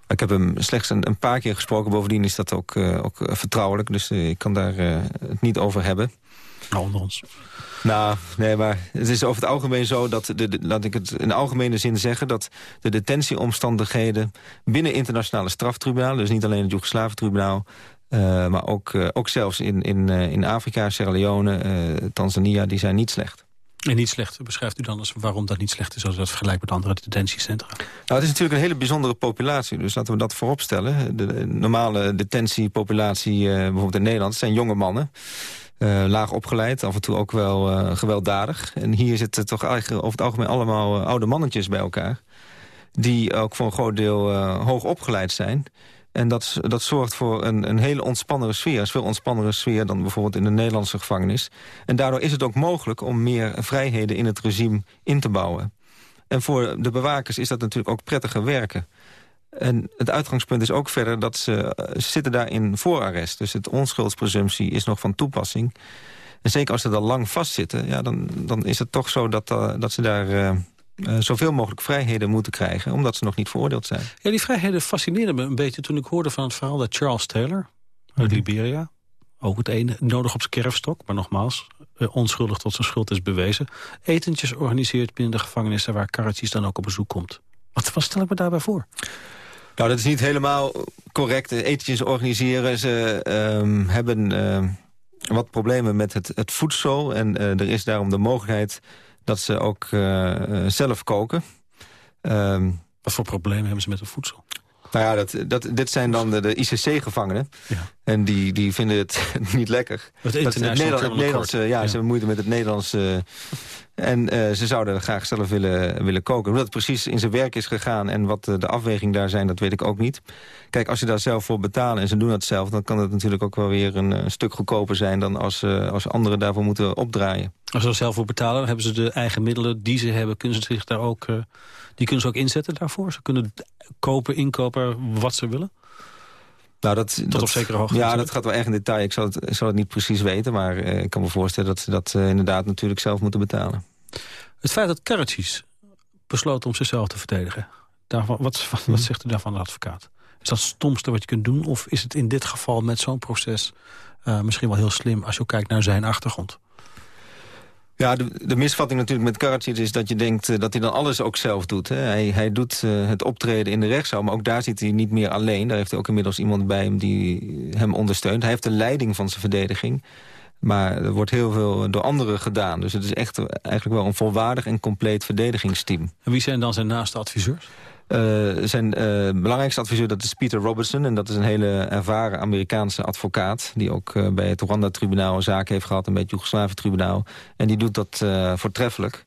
Ik heb hem slechts een, een paar keer gesproken. Bovendien is dat ook, ook vertrouwelijk, dus ik kan daar het niet over hebben. Onder ons. Nou, nee, maar het is over het algemeen zo dat, de, laat ik het in algemene zin zeggen... dat de detentieomstandigheden binnen internationale straftribunalen... dus niet alleen het Joegoslaventribunaal... Uh, maar ook, uh, ook zelfs in, in, uh, in Afrika, Sierra Leone, Tanzania, die zijn niet slecht. En niet slecht, beschrijft u dan eens waarom dat niet slecht is... als dat vergelijkt met andere detentiecentra? Nou, het is natuurlijk een hele bijzondere populatie, dus laten we dat vooropstellen. De, de normale detentiepopulatie, bijvoorbeeld in Nederland, zijn jonge mannen... Uh, laag opgeleid, af en toe ook wel uh, gewelddadig. En hier zitten toch eigenlijk over het algemeen allemaal oude mannetjes bij elkaar. Die ook voor een groot deel hoog opgeleid zijn. En dat, dat zorgt voor een, een hele ontspannere sfeer. Een veel ontspannere sfeer dan bijvoorbeeld in de Nederlandse gevangenis. En daardoor is het ook mogelijk om meer vrijheden in het regime in te bouwen. En voor de bewakers is dat natuurlijk ook prettiger werken. En het uitgangspunt is ook verder dat ze, eh, zitten daar in voorarrest. Dus het onschuldspresumptie is nog van toepassing. En zeker als ze daar lang vastzitten, ja, dan, dan is het toch zo dat, uh, dat ze daar... Uh, uh, zoveel mogelijk vrijheden moeten krijgen... omdat ze nog niet veroordeeld zijn. Ja, die vrijheden fascineerden me een beetje toen ik hoorde van het verhaal... dat Charles Taylor uit mhm. Liberia, ook het ene nodig op zijn kerfstok... maar nogmaals, onschuldig tot zijn schuld is bewezen... etentjes organiseert binnen de gevangenissen... waar Karadzic dan ook op bezoek komt. Wat, wat stel ik me daarbij voor? Nou, dat is niet helemaal correct. Etentjes organiseren. Ze uh, hebben uh, wat problemen met het, het voedsel. En er is daarom de mogelijkheid dat ze ook uh, zelf koken. Ehm, wat voor problemen hebben ze met het voedsel? Nou ja, dat, dat, dit zijn dan de, de ICC-gevangenen. Ja. En die, die vinden het niet lekker. Het, het, Nederland, het Nederlandse, ja, ja, ze hebben moeite met het Nederlandse en uh, ze zouden graag zelf willen, willen koken. Hoe dat precies in zijn werk is gegaan en wat de, de afweging daar zijn, dat weet ik ook niet. Kijk, als je daar zelf voor betalen en ze doen dat zelf... dan kan het natuurlijk ook wel weer een, stuk goedkoper zijn... dan als, uh, als anderen daarvoor moeten opdraaien. Als ze er zelf voor betalen, hebben ze de eigen middelen die ze hebben... kunnen ze zich daar ook, die kunnen ze ook inzetten daarvoor? Ze kunnen kopen, inkopen, wat ze willen? Nou, dat, Tot dat, op zekere hoogte. Ja, dat gaat wel erg in detail. Ik zal het, zal het niet precies weten, maar uh, ik kan me voorstellen... dat ze dat uh, inderdaad natuurlijk zelf moeten betalen. Het feit dat Karadzic besloot om zichzelf te verdedigen... Daarvan, wat, wat, wat zegt u daarvan de advocaat? Is dat het stomste wat je kunt doen? Of is het in dit geval met zo'n proces uh, misschien wel heel slim... als je ook kijkt naar zijn achtergrond? Ja, de, de, misvatting natuurlijk met Karadzic is dat je denkt uh, dat hij dan alles ook zelf doet. Hè. Hij, hij doet uh, het optreden in de rechtszaal, maar ook daar zit hij niet meer alleen. Daar heeft hij ook inmiddels iemand bij hem die hem ondersteunt. Hij heeft de leiding van zijn verdediging. Maar er wordt heel veel door anderen gedaan. Dus het is echt eigenlijk wel een volwaardig en compleet verdedigingsteam. En wie zijn dan zijn naaste adviseurs? Uh, zijn uh, belangrijkste adviseur dat is Peter Robertson. En dat is een hele ervaren Amerikaanse advocaat... die ook uh, bij het Rwanda-tribunaal een zaak heeft gehad... en bij het Joegoslavië-tribunaal. En die doet dat voortreffelijk.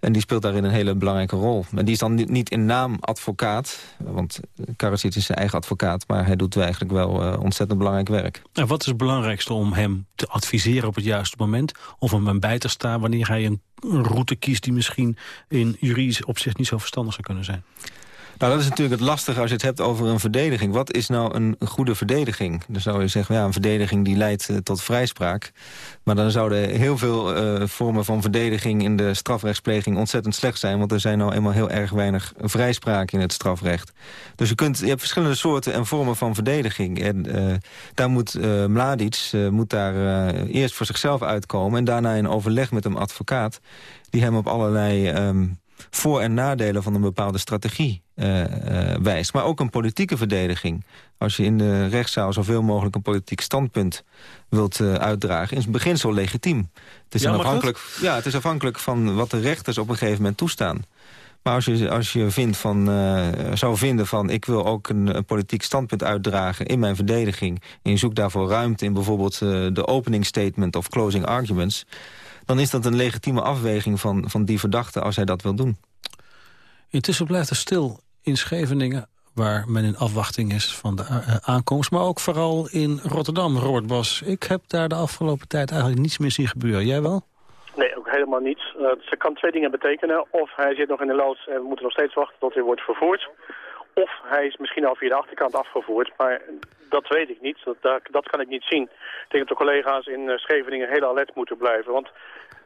En die speelt daarin een hele belangrijke rol. En die is dan niet in naam advocaat, want Karadzic is zijn eigen advocaat... maar hij doet eigenlijk wel uh, ontzettend belangrijk werk. En wat is het belangrijkste om hem te adviseren op het juiste moment... of om hem bij te staan wanneer hij een route kiest... die misschien in juridisch opzicht niet zo verstandig zou kunnen zijn? Nou, dat is natuurlijk het lastige als je het hebt over een verdediging. Wat is nou een goede verdediging? Dan zou je zeggen, ja, een verdediging die leidt uh, tot vrijspraak. Maar dan zouden heel veel uh, vormen van verdediging in de strafrechtspleging ontzettend slecht zijn. Want er zijn nou eenmaal heel erg weinig vrijspraak in het strafrecht. Dus je, kunt, je hebt verschillende soorten en vormen van verdediging. En uh, daar moet Mladic moet daar eerst voor zichzelf uitkomen. En daarna in overleg met een advocaat die hem op allerlei... Um, voor- en nadelen van een bepaalde strategie uh, wijst. Maar ook een politieke verdediging. Als je in de rechtszaal zoveel mogelijk een politiek standpunt wilt uh, uitdragen... is het beginsel legitiem. Het is, ja, afhankelijk, ja, het is afhankelijk van wat de rechters op een gegeven moment toestaan. Maar als je, als je vindt van, zou vinden van... ik wil ook een, een, politiek standpunt uitdragen in mijn verdediging... en je zoekt daarvoor ruimte in bijvoorbeeld de opening statement of closing arguments dan is dat een legitieme afweging van, van die verdachte als hij dat wil doen. Intussen blijft er stil in Scheveningen waar men in afwachting is van de eh, aankomst. Maar ook vooral in Rotterdam, Robert Bos. Ik heb daar de afgelopen tijd eigenlijk niets meer zien gebeuren. Jij wel? Nee, ook helemaal niets. Uh, ze kan twee dingen betekenen. Of hij zit nog in de loods en we moeten nog steeds wachten tot hij wordt vervoerd. Of hij is misschien al via de achterkant afgevoerd. Maar dat weet ik niet. Dat, dat, kan ik niet zien. Ik denk dat de collega's in eh, Scheveningen heel alert moeten blijven. Want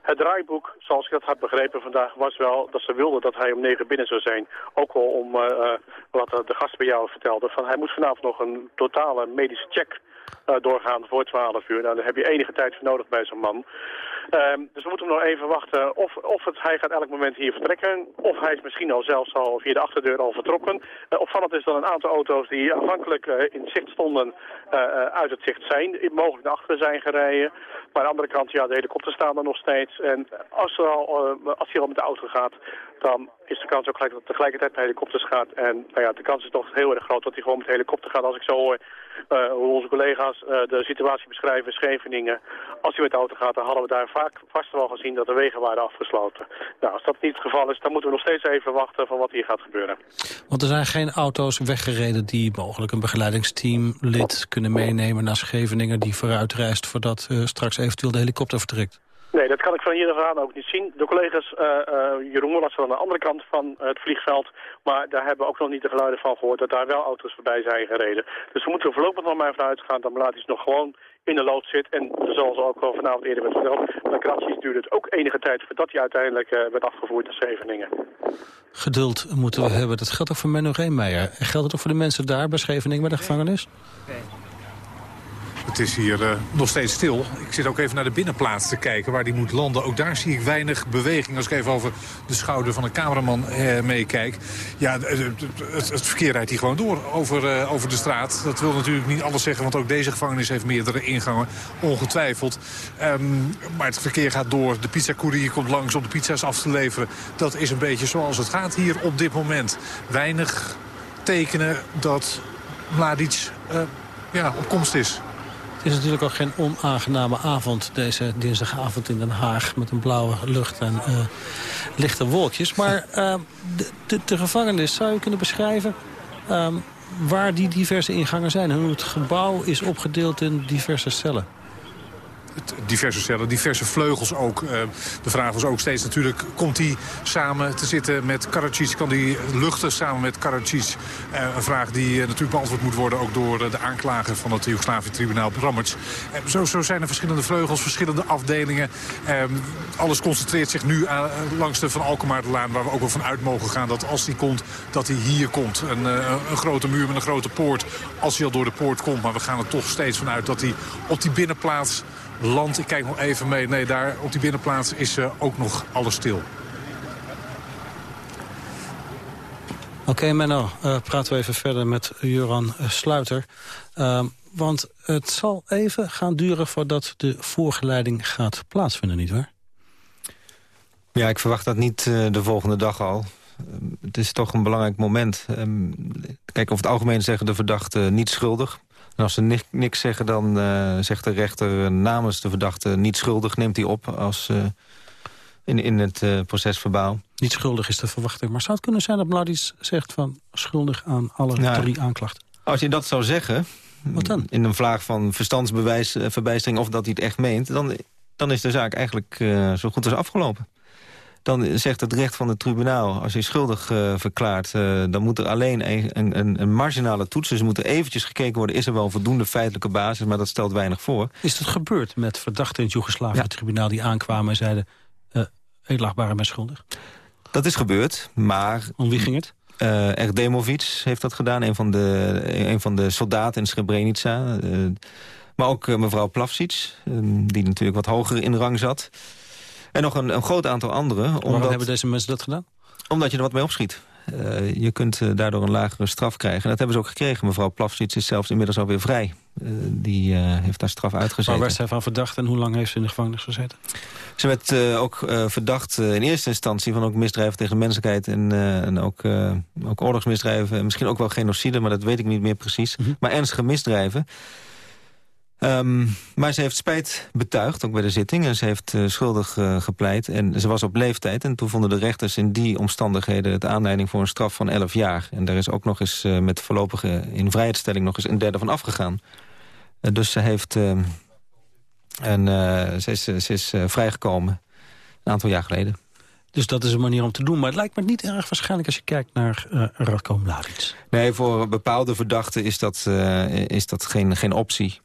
het draaiboek, zoals ik dat had begrepen vandaag, was wel dat ze wilden dat hij om negen binnen zou zijn. Ook al om uh, wat de gast bij jou vertelde. Van hij moet vanavond nog een totale medische check doorgaan voor 12 uur. Nou, daar heb je enige tijd voor nodig bij zo'n man. Uh, dus we moeten nog even wachten of, of het, hij gaat elk moment hier vertrekken. Of hij is misschien al zelfs al via de achterdeur al vertrokken. Uh, opvallend is dan een aantal auto's die aanvankelijk uh, in zicht stonden uit het zicht zijn. Mogelijk naar achteren zijn gereden. Maar aan de andere kant, ja, de helikopter staan er nog steeds. En als, al, als hij al met de auto gaat, dan is de kans ook gelijk dat tegelijkertijd met helikopters gaat. En nou ja, de kans is toch heel erg groot dat hij gewoon met de helikopter gaat. Als ik zo hoor hoe onze uh, de situatie beschrijven in Scheveningen. Als hij met de auto gaat, dan hadden we daar vaak vast wel gezien dat de wegen waren afgesloten. Nou, als dat niet het geval is, dan moeten we nog steeds even wachten van wat hier gaat gebeuren. Want er zijn geen auto's weggereden die mogelijk een begeleidingsteam lid kunnen meenemen naar Scheveningen die vooruit reist voordat uh, straks eventueel de helikopter vertrekt. Nee, dat kan ik van hier vandaan ook niet zien. De collega's uh, uh, Jeroen was aan de andere kant van het vliegveld. Maar daar hebben we ook nog niet de geluiden van gehoord dat daar wel auto's voorbij zijn gereden. Dus we moeten er voorlopig nog maar vanuit gaan dat Melatisch nog gewoon in de lood zit. En zoals ook al vanavond eerder werd verteld, bij Kratsies duurde het ook enige tijd voordat hij uiteindelijk uh, werd afgevoerd naar Scheveningen. Geduld moeten we hebben. Dat geldt ook voor Menno Reemeijer. Geldt het ook voor de mensen daar bij Scheveningen bij de gevangenis? Nee. Het is hier uh, nog steeds stil. Ik zit ook even naar de binnenplaats te kijken waar die moet landen. Ook daar zie ik weinig beweging. Als ik even over de schouder van een cameraman uh, meekijk. Ja, het, het, verkeer rijdt hier gewoon door over, uh, over de straat. Dat wil natuurlijk niet alles zeggen, want ook deze gevangenis heeft meerdere ingangen. Ongetwijfeld. Um, maar het verkeer gaat door. De pizzacourier komt langs om de pizza's af te leveren. Dat is een beetje zoals het gaat hier op dit moment. Weinig tekenen dat Mladic ja, op komst is. Het is natuurlijk ook geen onaangename avond, deze dinsdagavond in Den Haag... met een blauwe lucht en uh, lichte wolkjes. Maar uh, de, de, gevangenis, zou je kunnen beschrijven... Uh, waar die diverse ingangen zijn hoe het gebouw is opgedeeld in diverse cellen? Diverse cellen, diverse vleugels ook. Eh, de vraag was ook steeds natuurlijk, komt hij samen te zitten met Karadzic? Kan hij luchten samen met Karadzic? Uh, een vraag die uh, natuurlijk beantwoord moet worden ook door de aanklager van het Joegoslavië-tribunaal Brammerts. Zo, zo, zijn er verschillende vleugels, verschillende afdelingen. alles concentreert zich nu langs de Van Alkemaardelaan, waar we ook wel van uit mogen gaan dat als hij komt, dat hij hier komt. Een, een grote muur met een grote poort, als hij al door de poort komt. Maar we gaan er toch steeds vanuit dat hij op die binnenplaats land. Ik kijk nog even mee. Nee, daar op die binnenplaats is uh, ook nog alles stil. Oké, okay, Menno. Uh, praten we even verder met Joran uh, Sluiter. Uh, want het zal even gaan duren voordat de voorgeleiding gaat plaatsvinden, nietwaar? Ja, ik verwacht dat niet de volgende dag al. Ehm, het is toch een belangrijk moment. Ehm, kijk, over het algemeen zeggen de verdachten niet schuldig. En als ze niks zeggen, dan uh, zegt de rechter namens de verdachte niet schuldig... neemt hij op als, uh, in, in het uh, procesverbaal. Niet schuldig is de verwachting. Maar zou het kunnen zijn dat Mladic zegt van schuldig aan alle nou, drie aanklachten? Als je dat zou zeggen, Wat dan? in een vraag van verstandsbewijs, verbijstering... of dat hij het echt meent, dan, dan is de zaak eigenlijk zo goed als afgelopen dan zegt het recht van het tribunaal... als je schuldig uh, verklaart, uh, dan moet er alleen een, een, een, marginale toets... dus moet er eventjes gekeken worden... is er wel voldoende feitelijke basis, maar dat stelt weinig voor. Is het gebeurd met verdachten in het Joegoslavië-tribunaal... die aankwamen en zeiden, uh, edelachtbare men schuldig? Dat is gebeurd, maar... Om wie ging het? Uh, Erdemovic heeft dat gedaan, een van de, een van de soldaten in Srebrenica. maar ook mevrouw Plavsic, die natuurlijk wat hoger in rang zat... En nog een, een groot aantal anderen. Waarom hebben deze mensen dat gedaan? Omdat je er wat mee opschiet. Uh, je kunt uh, daardoor een lagere straf krijgen. En dat hebben ze ook gekregen. Mevrouw Plafsits is zelfs inmiddels alweer vrij. Uh, die heeft haar straf uitgezeten. Maar werd zij van verdacht en hoe lang heeft ze in de gevangenis gezeten? Ze werd ook verdacht in eerste instantie van ook misdrijven tegen de menselijkheid... en, en ook, ook oorlogsmisdrijven. Misschien ook wel genocide, maar dat weet ik niet meer precies. Mm -hmm. Maar ernstige misdrijven. Um, maar ze heeft spijt betuigd, ook bij de zitting. En ze heeft uh, schuldig uh, gepleit. En ze was op leeftijd. En toen vonden de rechters in die omstandigheden... het aanleiding voor een straf van 11 jaar. En daar is ook nog eens uh, met voorlopige in vrijheidstelling... nog eens een derde van afgegaan. dus ze heeft... Ehm, en ze is, ze is vrijgekomen een aantal jaar geleden. Dus dat is een manier om te doen. Maar het lijkt me niet erg waarschijnlijk als je kijkt naar uh, Radko Mladic. Nee, voor bepaalde verdachten is dat, is dat geen, geen optie.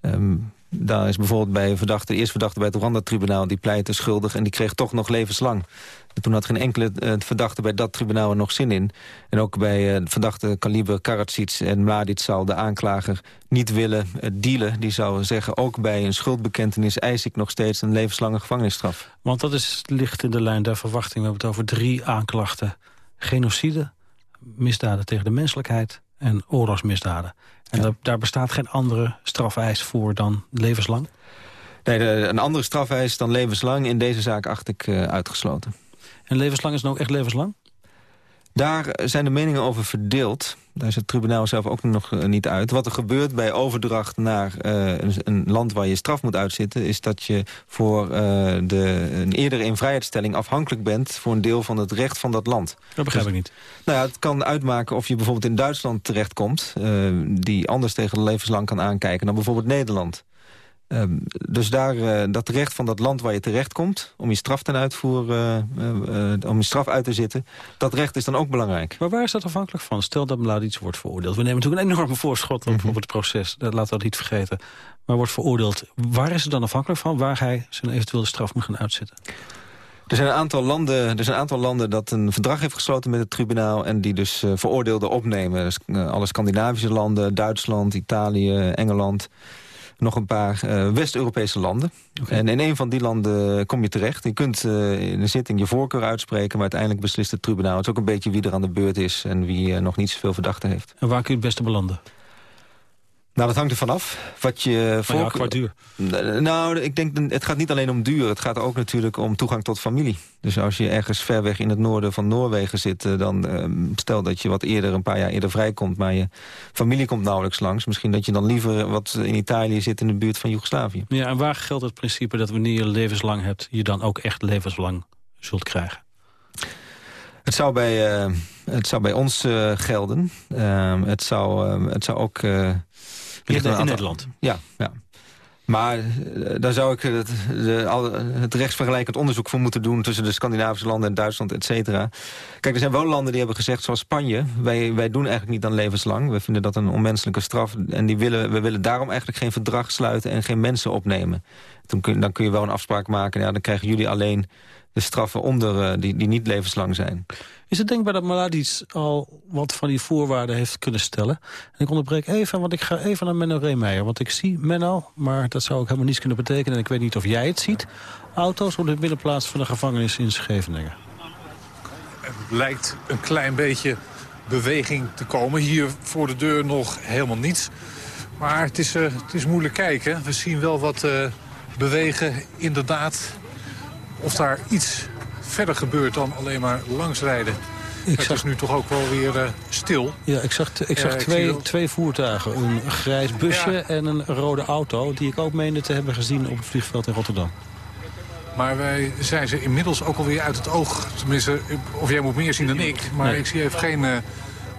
Um, daar is bijvoorbeeld bij een verdachte, de eerste verdachte bij het Rwanda-tribunaal... die pleitte schuldig en die kreeg toch nog levenslang. En toen had geen enkele uh, verdachte bij dat tribunaal er nog zin in. En ook bij uh, verdachte Kaliber, Karadzic en Mladic zal de aanklager niet willen uh, dealen. Die zou zeggen, ook bij een schuldbekentenis eis ik nog steeds een levenslange gevangenisstraf. Want dat is licht in de lijn der verwachting. We hebben het over drie aanklachten. Genocide, misdaden tegen de menselijkheid en oorlogsmisdaden. En ja. daar bestaat geen andere strafeis voor dan levenslang? Nee, de, een andere strafeis dan levenslang in deze zaak acht ik uh, uitgesloten. En levenslang is nou echt levenslang? Daar zijn de meningen over verdeeld. Daar is het tribunaal zelf ook nog uh, niet uit. Wat er gebeurt bij overdracht naar uh, een, land waar je straf moet uitzitten... is dat je voor uh, de, een eerdere invrijheidstelling afhankelijk bent... voor een deel van het recht van dat land. Dat begrijp dus, ik niet. Nou ja, het kan uitmaken of je bijvoorbeeld in Duitsland terechtkomt... die anders tegen de levenslang kan aankijken dan bijvoorbeeld Nederland. Um, dus daar, uh, dat recht van dat land waar je terechtkomt... om je straf ten uitvoer, uh, uh, om je straf uit te zitten... dat recht is dan ook belangrijk. Maar waar is dat afhankelijk van? Stel dat Mladic wordt veroordeeld. We nemen natuurlijk een enorme voorschot op, mm -hmm. op het proces. Dat laten we dat niet vergeten. Maar wordt veroordeeld. Waar is het dan afhankelijk van? Waar hij zijn eventuele straf moet gaan uitzitten? Er zijn, een aantal landen, er zijn een aantal landen dat een verdrag heeft gesloten met het tribunaal... en die dus uh, veroordeelden opnemen. Dus, uh, alle Scandinavische landen, Duitsland, Italië, Engeland nog een paar uh, West-Europese landen. Okay. En in een van die landen kom je terecht. Je kunt uh, in een zitting je voorkeur uitspreken... maar uiteindelijk beslist het tribunaal. Het is ook een beetje wie er aan de beurt is... en wie uh, nog niet zoveel verdachten heeft. En waar kun je het beste belanden? Nou, dat hangt ervan af. Wat je voor... ja, qua duur. Nou, ik denk, het gaat niet alleen om duur. Het gaat ook natuurlijk om toegang tot familie. Dus als je ergens ver weg in het noorden van Noorwegen zit... dan uh, stel dat je wat eerder, een paar jaar eerder vrijkomt... maar je familie komt nauwelijks langs. Misschien dat je dan liever wat in Italië zit in de buurt van Joegoslavië. Ja, en waar geldt het principe dat wanneer je levenslang hebt... je dan ook echt levenslang zult krijgen? Het zou bij, uh, het zou bij ons uh, gelden. Uh, het, zou, het zou ook... In, in Nederland? Ja, ja. Maar daar zou ik het, de, het rechtsvergelijkend onderzoek voor moeten doen... tussen de Scandinavische landen en Duitsland, et cetera. Kijk, er zijn wel landen die hebben gezegd, zoals Spanje... wij, wij doen eigenlijk niet aan levenslang. We vinden dat een onmenselijke straf. En die willen, we willen daarom eigenlijk geen verdrag sluiten... en geen mensen opnemen. Dan kun, dan kun je wel een afspraak maken. Ja, dan krijgen jullie alleen de straffen onder uh, die, die niet levenslang zijn. Is het denkbaar dat Mladic al wat van die voorwaarden heeft kunnen stellen? En ik onderbreek even, want ik ga even naar Menno Reemeijer. Want ik zie Menno, maar dat zou ook helemaal niets kunnen betekenen. En ik weet niet of jij het ziet. Auto's op de binnenplaats van de gevangenis in Scheveningen. Er lijkt een klein beetje beweging te komen. Hier voor de deur nog helemaal niets. Maar het is, uh, het is moeilijk kijken. We zien wel wat uh, bewegen, inderdaad. Of daar iets verder gebeurt dan alleen maar langsrijden. Ik het zag... is nu toch ook wel weer uh, stil. Ja, ik zag, ik zag uh, twee, twee voertuigen. Een grijs busje ja. en een rode auto... die ik ook meende te hebben gezien op het vliegveld in Rotterdam. Maar wij zijn ze inmiddels ook alweer uit het oog. Tenminste, of jij moet meer zien dan ik. Maar nee. ik zie even geen uh,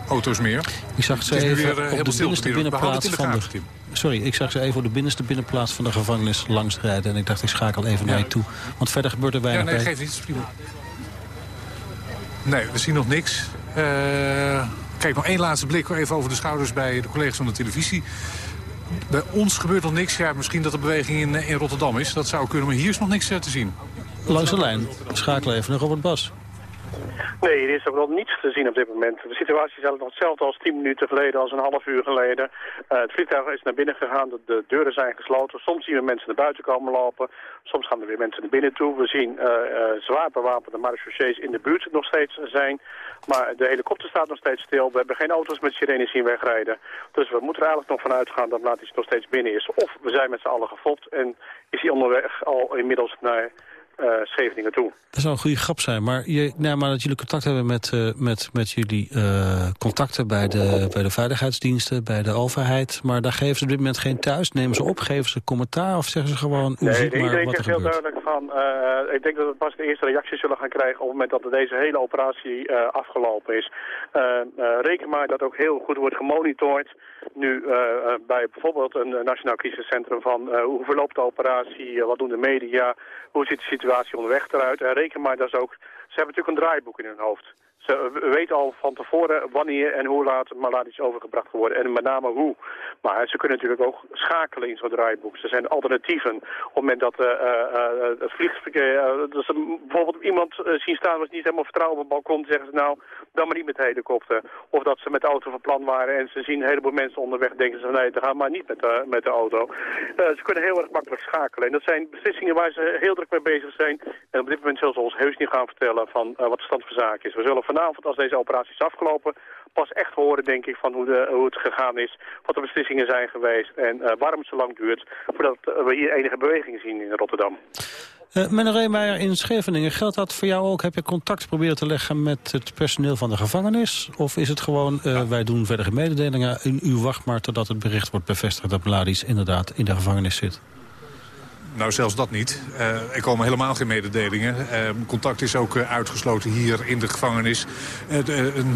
auto's meer. Ik zag ze even weer, op de binnenste binnenplaats van de... Sorry, ik zag ze even op de binnenste binnenplaats van de gevangenis langs rijden. En ik dacht, ik schakel even ja. naar je toe. Want verder gebeurt er weinig Ja, nee, geef niet. Prima. Nee, we zien nog niks. Uh, kijk, nog één laatste blik even over de schouders bij de collega's van de televisie. Bij ons gebeurt nog niks. Ja, misschien dat de beweging in, in Rotterdam is. Dat zou kunnen, maar hier is nog niks uh, te zien. Langs de lijn. Schakelen even naar Robert Bas. Nee, er is ook nog niets te zien op dit moment. De situatie is eigenlijk nog hetzelfde als tien minuten geleden, als een half uur geleden. Uh, het vliegtuig is naar binnen gegaan, de, de, deuren zijn gesloten. Soms zien we mensen naar buiten komen lopen, soms gaan er weer mensen naar binnen toe. We zien uh, uh, zwaar bewapende marechaussées in de buurt nog steeds zijn. Maar de helikopter staat nog steeds stil. We hebben geen auto's met sirenes zien wegrijden. Dus we moeten er eigenlijk nog vanuit gaan dat Mladic nog steeds binnen is. Of we zijn met z'n allen gefopt en is hij onderweg al inmiddels naar Scheveningen toe. Dat zou een goede grap zijn, maar, je, nou, maar dat jullie contact hebben met, uh, met, met jullie uh, contacten bij de, bij de veiligheidsdiensten, bij de overheid. Maar daar geven ze op dit moment geen thuis. Nemen ze op, geven ze commentaar of zeggen ze gewoon, u nee, ziet maar iedereen wat er heel duidelijk van, ik denk dat we pas de eerste reacties zullen gaan krijgen op het moment dat deze hele operatie afgelopen is. Reken maar dat ook heel goed wordt gemonitord. Nu bij bijvoorbeeld een nationaal crisiscentrum van hoe verloopt de operatie, wat doen de media, hoe ziet de situatie onderweg eruit. En reken maar dat ze ook, ze hebben natuurlijk een draaiboek in hun hoofd. Ze weten al van tevoren wanneer en hoe laat Maladic overgebracht kan worden. En met name hoe. Maar ze kunnen natuurlijk ook schakelen in zo'n draaiboek. Er zijn alternatieven. Op het moment dat uh, uh, het vliegverkeer... dat ze bijvoorbeeld iemand zien staan was niet helemaal vertrouwen op het balkon. zeggen ze nou, dan maar niet met de helikopter. Of dat ze met de auto van plan waren en ze zien een heleboel mensen onderweg. denken ze nee, dan gaan maar niet met de, met de auto. ze kunnen heel erg makkelijk schakelen. En dat zijn beslissingen waar ze heel druk mee bezig zijn. En op dit moment zullen ze ons heus niet gaan vertellen van wat de stand van zaken is. We zullen vanavond, als deze operatie is afgelopen, pas echt horen, denk ik, van hoe, de, hoe het gegaan is, wat de beslissingen zijn geweest en uh, waarom het zo lang duurt, voordat we hier enige beweging zien in Rotterdam. Uh, meneer Reemeijer in Scheveningen, geldt dat voor jou ook? Heb je contact proberen te leggen met het personeel van de gevangenis? Of is het gewoon, wij doen verdere mededelingen en u wacht maar totdat het bericht wordt bevestigd dat Mladic inderdaad in de gevangenis zit? Nou, zelfs dat niet. Uh, er komen helemaal geen mededelingen. Uh, contact is ook uh, uitgesloten hier in de gevangenis.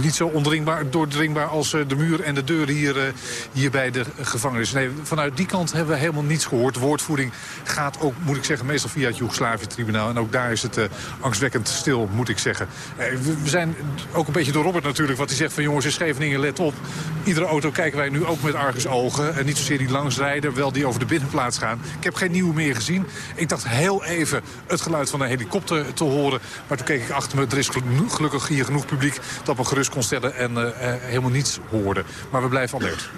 niet zo ondringbaar, doordringbaar als de muur en de deur hier, hier bij de gevangenis. Nee, vanuit die kant hebben we helemaal niets gehoord. Woordvoering gaat ook, moet ik zeggen, meestal via het Joegoslavië-tribunaal. En ook daar is het angstwekkend stil, moet ik zeggen. We, zijn ook een beetje door Robert natuurlijk, wat hij zegt van jongens in Scheveningen, let op. Iedere auto kijken wij nu ook met argusogen. En niet zozeer die langs rijden, wel die over de binnenplaats gaan. Ik heb geen nieuwe meer gezien Ik dacht heel even het geluid van een helikopter te horen. Maar toen keek ik achter me. Er is gelukkig hier genoeg publiek dat me gerust kon stellen en uh, uh, helemaal niets hoorde. Maar we blijven alert.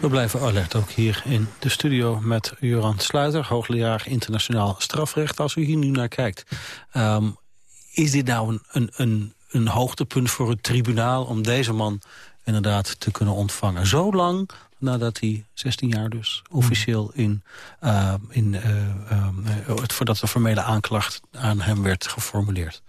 We blijven alert ook hier in de studio met Joran Sluiter, hoogleraar internationaal strafrecht. Als u hier nu naar kijkt, um, is dit nou een, een, een, een hoogtepunt voor het tribunaal om deze man inderdaad te kunnen ontvangen? Zo lang nadat hij 16 jaar dus officieel in, uh, in uh, uh, het, voordat de formele aanklacht aan hem werd geformuleerd.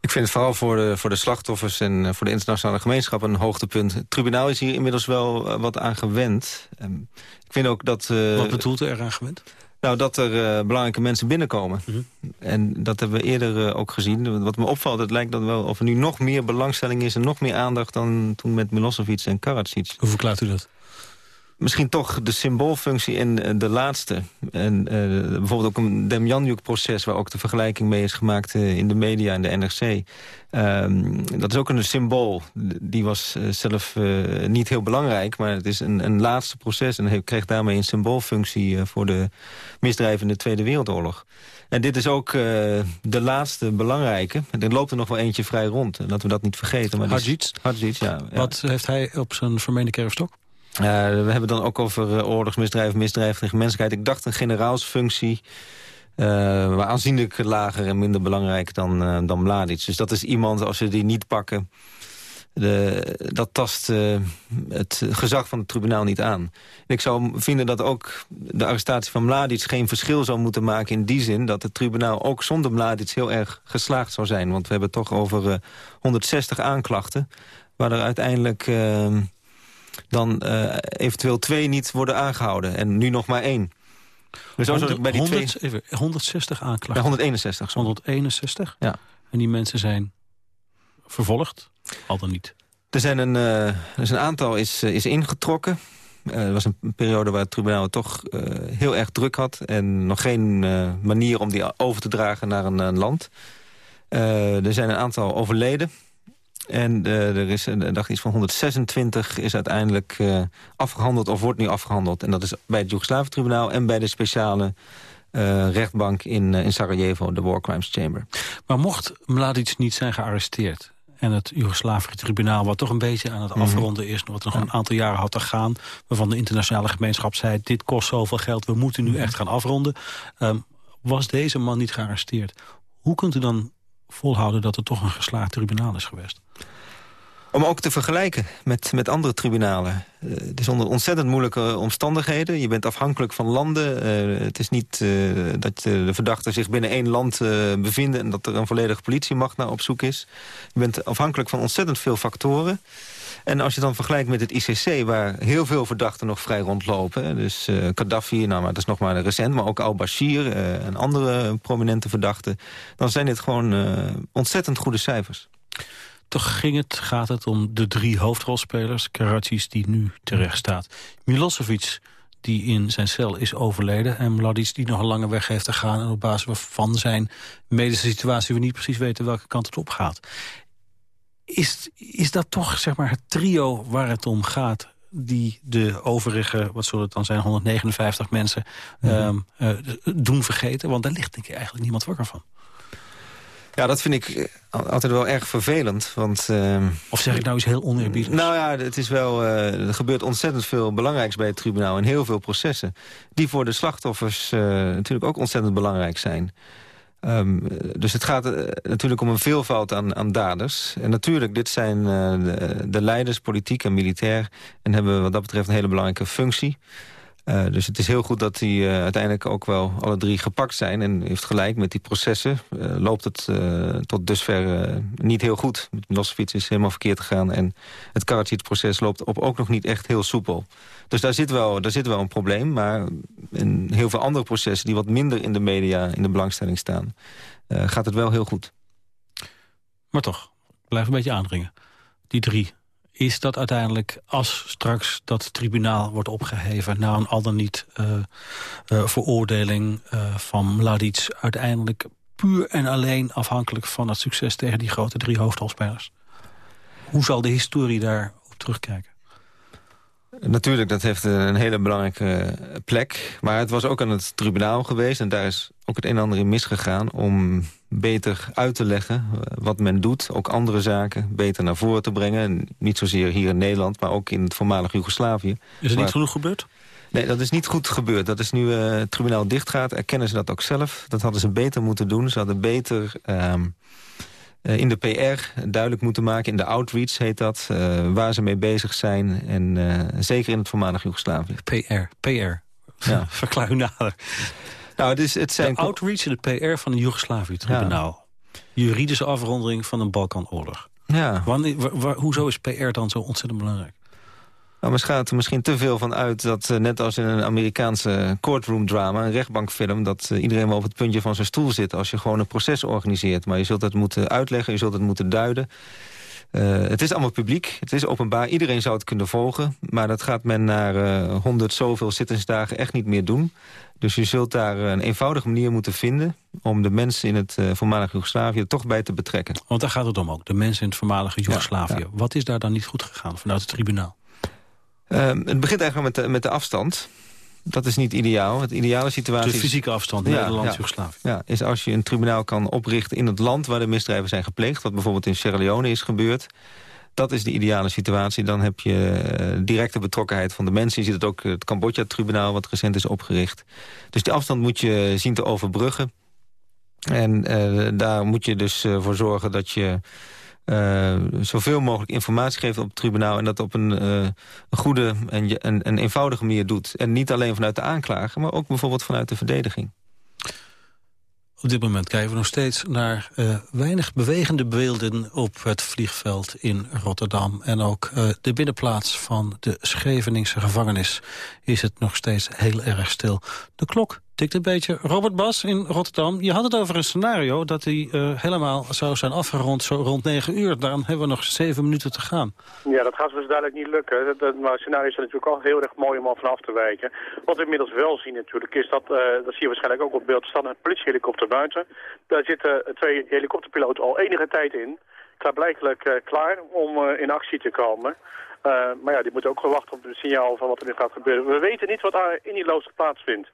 Ik vind het vooral voor de, voor de slachtoffers en voor de internationale gemeenschap een hoogtepunt. Het tribunaal is hier inmiddels wel wat aan gewend. Um, ik vind ook dat... wat bedoelt u eraan gewend? Nou, dat er uh, belangrijke mensen binnenkomen. Mm -hmm. En dat hebben we eerder uh, ook gezien. Wat me opvalt, het lijkt dan wel of er nu nog meer belangstelling is... en nog meer aandacht dan toen met Milosevic en Karadzic. Hoe verklaart u dat? Misschien toch de symboolfunctie in uh, de laatste. En bijvoorbeeld ook een Demjanjuk-proces... waar ook de vergelijking mee is gemaakt in de media en de NRC. Um, dat is ook een symbool. Die was uh, zelf uh, niet heel belangrijk, maar het is een, een laatste proces... en hij kreeg daarmee een symboolfunctie voor de misdrijven in de Tweede Wereldoorlog. En dit is ook de laatste belangrijke. Er loopt er nog wel eentje vrij rond, laten we dat niet vergeten. Maar? Hadjic, ja, ja. Wat heeft hij op zijn vermeende kerfstok? We hebben dan ook over oorlogsmisdrijven, misdrijven tegen menselijkheid. Ik dacht een generaalsfunctie... Maar aanzienlijk lager en minder belangrijk dan, dan Mladic. Dus dat is iemand, als ze die niet pakken... De, dat tast het gezag van het tribunaal niet aan. Ik zou vinden dat ook de arrestatie van Mladic geen verschil zou moeten maken... in die zin dat het tribunaal ook zonder Mladic heel erg geslaagd zou zijn. Want we hebben toch over 160 aanklachten... waar er uiteindelijk dan eventueel twee niet worden aangehouden. En nu nog maar één. Dus 100, bij die 100, twee... even, 160 aanklachten. Ja, 161. Sorry. 161? Ja. En die mensen zijn vervolgd? Al dan niet? Er, zijn een, uh, er is een aantal is, uh, is ingetrokken. Uh, er was een periode waar het tribunaal het toch heel erg druk had... en nog geen manier om die over te dragen naar een, een land. er zijn een aantal overleden. En uh, er is een dag iets van 126 is uiteindelijk uh, afgehandeld of wordt nu afgehandeld. En dat is bij het Joegoslavië-tribunaal en bij de speciale rechtbank in, in Sarajevo, de War Crimes Chamber. Maar mocht Mladic niet zijn gearresteerd en het Joegoslavië-tribunaal... wat toch een beetje aan het mhm. afronden is... wat nog een aantal jaren had te gaan... waarvan de internationale gemeenschap zei... dit kost zoveel geld, we moeten nu mhm. echt gaan afronden... Ehm, was deze man niet gearresteerd. Hoe kunt u dan volhouden dat er toch een geslaagd tribunaal is geweest? Om ook te vergelijken met, met andere tribunalen. Uh, het is onder ontzettend moeilijke omstandigheden. Je bent afhankelijk van landen. Uh, het is niet uh, dat de verdachten zich binnen één land bevinden... en dat er een volledige politiemacht naar op zoek is. Je bent afhankelijk van ontzettend veel factoren. En als je dan vergelijkt met het ICC, waar heel veel verdachten nog vrij rondlopen... dus Gaddafi, nou, maar dat is nog maar recent... maar ook al-Bashir en andere prominente verdachten... dan zijn dit gewoon ontzettend goede cijfers. Toch ging het, gaat het om de drie hoofdrolspelers. Karadzic die nu terecht staat. Milosevic die in zijn cel is overleden. En Mladic die nog een lange weg heeft te gaan. En op basis van zijn medische situatie we niet precies weten welke kant het op gaat. Is, is dat toch zeg maar, het trio waar het om gaat? die de overige, wat zullen het dan zijn, 159 mensen mm doen vergeten? Want daar ligt denk ik eigenlijk niemand wakker van. Ja, dat vind ik eh, altijd wel erg vervelend. Want, uh, of zeg ik nou iets heel oneerbiedigs? Nou ja, het is wel, uh, er gebeurt ontzettend veel belangrijks bij het tribunaal... en heel veel processen die voor de slachtoffers uh, natuurlijk ook ontzettend belangrijk zijn. Um, dus het gaat natuurlijk om een veelvoud aan, aan daders. En natuurlijk, dit zijn de, de leiders, politiek en militair... en hebben wat dat betreft een hele belangrijke functie... Uh, dus het is heel goed dat die uh, uiteindelijk ook wel alle drie gepakt zijn. En heeft gelijk met die processen. Uh, loopt het tot dusver niet heel goed. Milosevic is helemaal verkeerd gegaan. En het Karadzic-proces loopt op ook nog niet echt heel soepel. Dus daar zit wel, daar zit wel een probleem. Maar in heel veel andere processen die wat minder in de media in de belangstelling staan... gaat het wel heel goed. Maar toch, blijf een beetje aandringen. Die drie is dat uiteindelijk, als straks dat tribunaal wordt opgeheven... na een al dan niet uh, uh, veroordeling uh, van Mladic... uiteindelijk puur en alleen afhankelijk van het succes... tegen die grote drie hoofdrolspelers. Hoe zal de historie daarop terugkijken? Natuurlijk, dat heeft een hele belangrijke plek. Maar het was ook aan het tribunaal geweest... en daar is ook het een en ander in misgegaan... om beter uit te leggen wat men doet. Ook andere zaken beter naar voren te brengen. Niet zozeer hier in Nederland, maar ook in het voormalig Joegoslavië. Is er niet genoeg gebeurd? Nee, dat is niet goed gebeurd. Dat is nu uh, het tribunaal dichtgaat. Erkennen ze dat ook zelf. Dat hadden ze beter moeten doen. Ze hadden beter... Uh, in de PR duidelijk moeten maken, in de outreach heet dat... Uh, waar ze mee bezig zijn, en zeker in het voormalig Joegoslavië. PR, PR. Ja. Verklaar u nader. Nou, het is, het zijn de outreach en de PR van een Joegoslavië-tribunaal. Juridische afronding van een Balkanoorlog. Ja. Wanneer, hoezo is PR dan zo ontzettend belangrijk? Nou, men gaat er misschien te veel van uit dat, uh, net als in een Amerikaanse courtroom drama... een rechtbankfilm, dat uh, iedereen wel op het puntje van zijn stoel zit... als je gewoon een proces organiseert. Maar je zult het moeten uitleggen, je zult het moeten duiden. Uh, het is allemaal publiek, het is openbaar, iedereen zou het kunnen volgen... maar dat gaat men naar honderd zoveel zittensdagen echt niet meer doen. Dus je zult daar een eenvoudige manier moeten vinden... om de mensen in het voormalige Joegoslavië toch bij te betrekken. Want daar gaat het om ook, de mensen in het voormalige Joegoslavië. Wat is daar dan niet goed gegaan vanuit het tribunaal? Uh, het begint eigenlijk met de, met de afstand. Dat is niet ideaal. Het ideale situatie De fysieke afstand, ja, Nederland-Joegoslavië. Ja, is als je een tribunaal kan oprichten in het land waar de misdrijven zijn gepleegd. Wat bijvoorbeeld in Sierra Leone is gebeurd. Dat is de ideale situatie. Dan heb je uh, directe betrokkenheid van de mensen. Je ziet het ook het Cambodja-tribunaal wat recent is opgericht. Dus die afstand moet je zien te overbruggen. En uh, daar moet je dus uh, voor zorgen dat je uh, zoveel mogelijk informatie geeft op het tribunaal... en dat op een, een goede en een eenvoudige manier doet. En niet alleen vanuit de aanklager, maar ook bijvoorbeeld vanuit de verdediging. Op dit moment kijken we nog steeds naar uh, weinig bewegende beelden op het vliegveld in Rotterdam. En ook de binnenplaats van de Scheveningse gevangenis is het nog steeds heel erg stil. De klok tikt een beetje. Robert Bas in Rotterdam, je had het over een scenario... dat hij uh, helemaal zou zijn afgerond zo rond 9 uur. Daarom hebben we nog zeven minuten te gaan. Ja, dat gaat dus duidelijk niet lukken. Dat, dat, maar het scenario is natuurlijk al heel erg mooi om af vanaf te wijken. Wat we inmiddels wel zien natuurlijk is dat... Uh, dat zie je waarschijnlijk ook op beeld. Staat een politiehelikopter buiten. Daar zitten twee helikopterpiloten al enige tijd in. Klaarblijkelijk uh, klaar om in actie te komen. maar ja, die moeten ook wachten op het signaal van wat er nu gaat gebeuren. We weten niet wat daar in die loods plaatsvindt.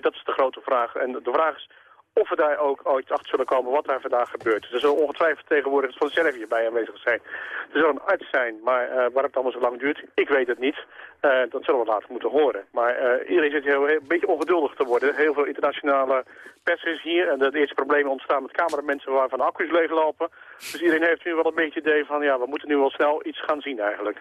Dat is de grote vraag. En de vraag is of we daar ook ooit achter zullen komen wat daar vandaag gebeurt. Er zullen ongetwijfeld vertegenwoordigers van Servië bij aanwezig zijn. Er zal een arts zijn, maar uh, waar het allemaal zo lang duurt, ik weet het niet. Uh, dat zullen we later moeten horen. Maar uh, iedereen zit heel, een beetje ongeduldig te worden. Heel veel internationale pers is hier. En de eerste problemen ontstaan met cameramensen waarvan de accu's leeglopen. Dus iedereen heeft nu wel een beetje idee van, ja, we moeten nu wel snel iets gaan zien eigenlijk.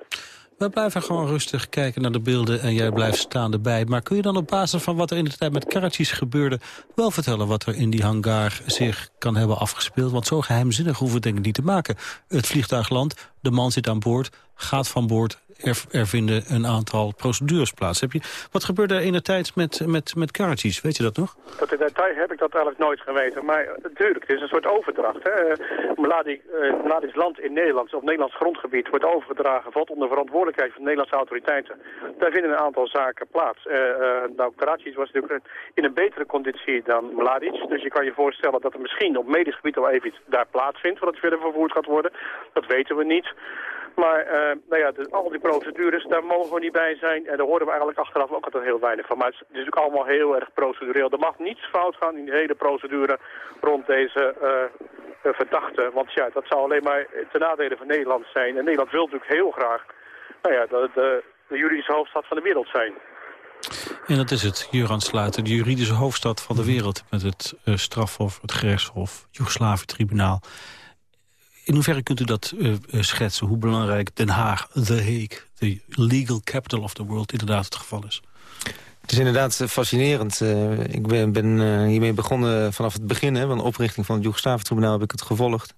We blijven gewoon rustig kijken naar de beelden en jij blijft staan erbij. Maar kun je dan op basis van wat er in de tijd met Karadzic gebeurde... wel vertellen wat er in die hangar zich kan hebben afgespeeld? Want zo geheimzinnig hoeven we denk ik niet te maken. Het vliegtuig landt, de man zit aan boord, gaat van boord er, er, vinden een aantal procedures plaats. Heb je, wat gebeurde er in de tijd met, met, met Karadzic? Weet je dat nog? Dat in detail heb ik dat eigenlijk nooit geweten. Maar natuurlijk, het is een soort overdracht. Hè. Uh, land in Nederland, op Nederlands grondgebied, wordt overgedragen. Valt onder verantwoordelijkheid van de Nederlandse autoriteiten. Daar vinden een aantal zaken plaats. Uh, nou, was natuurlijk in een betere conditie dan Mladic. Dus je kan je voorstellen dat er misschien op medisch gebied al even iets daar plaatsvindt... het verder vervoerd gaat worden. Dat weten we niet. Maar uh, nou ja, al die procedures, daar mogen we niet bij zijn. En daar horen we eigenlijk achteraf ook altijd heel weinig van. Maar het is, natuurlijk allemaal heel erg procedureel. Er mag niets fout gaan in de hele procedure rond deze uh, verdachte. Want ja, dat zou alleen maar ten nadele van Nederland zijn. En Nederland wil natuurlijk heel graag nou ja, de, de, de juridische hoofdstad van de wereld zijn. En dat is het, Juran de juridische hoofdstad van de wereld... met het uh, strafhof, het gerechtshof, Joegoslavië-tribunaal in hoeverre kunt u dat uh, schetsen? Hoe belangrijk Den Haag, The Hague, de legal capital of the world, inderdaad het geval is? Het is inderdaad eh, fascinerend. Ik ben, ben hiermee begonnen vanaf het begin. Hè, van de oprichting van het Joegoslavië-tribunaal heb ik het gevolgd.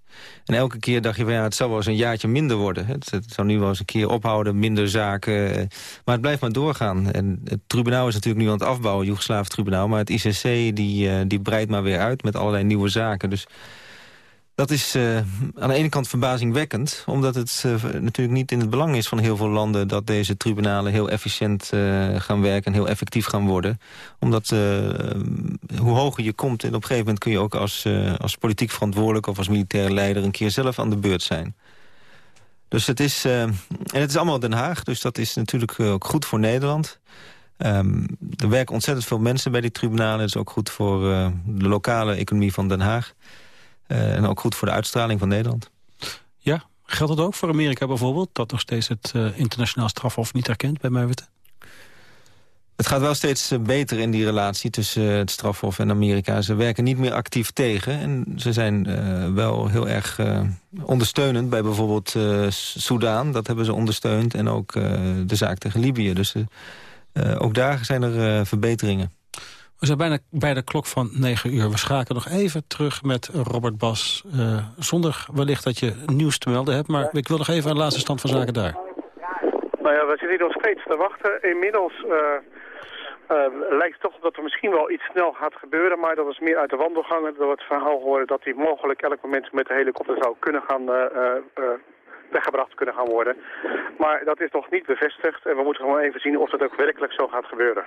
En elke keer dacht je van ja, het zou wel eens een jaartje minder worden. Het, zou nu wel eens een keer ophouden, minder zaken. maar het blijft maar doorgaan. En het tribunaal is natuurlijk nu aan het afbouwen, het Joegoslavië-tribunaal. Maar het ICC die, die breidt maar weer uit met allerlei nieuwe zaken. Dus dat is uh, aan de ene kant verbazingwekkend... omdat het uh, natuurlijk niet in het belang is van heel veel landen... dat deze tribunalen heel efficiënt uh, gaan werken en heel effectief gaan worden. Omdat hoe hoger je komt... en op een gegeven moment kun je ook als, als politiek verantwoordelijk... of als militaire leider een keer zelf aan de beurt zijn. Dus het is, en het is allemaal Den Haag, dus dat is natuurlijk ook goed voor Nederland... Um, er werken ontzettend veel mensen bij die tribunalen. Dat is ook goed voor de lokale economie van Den Haag. Uh, en ook goed voor de uitstraling van Nederland. Ja, geldt dat ook voor Amerika bijvoorbeeld? Dat nog steeds het uh, internationaal strafhof niet erkent bij mij Het gaat wel steeds eh, beter in die relatie tussen het strafhof en Amerika. Ze werken niet meer actief tegen. En ze zijn uh, wel heel erg uh, ondersteunend bij bijvoorbeeld uh, Soudaan. Dat hebben ze ondersteund. En ook de zaak tegen Libië. Dus ook daar zijn er verbeteringen. We zijn bijna bij de klok van 9 uur. We schakelen nog even terug met Robert Bas. Uh, zonder wellicht dat je nieuws te melden hebt. Maar ik wil nog even een laatste stand van zaken daar. Nou ja, we zitten hier nog steeds te wachten. Inmiddels uh, uh, lijkt het toch dat er misschien wel iets snel gaat gebeuren. Maar dat is meer uit de wandelgangen. We het verhaal horen dat hij mogelijk elk moment met de helikopter zou kunnen gaan weggebracht kunnen gaan worden. Maar dat is nog niet bevestigd en we moeten gewoon even zien of dat ook werkelijk zo gaat gebeuren.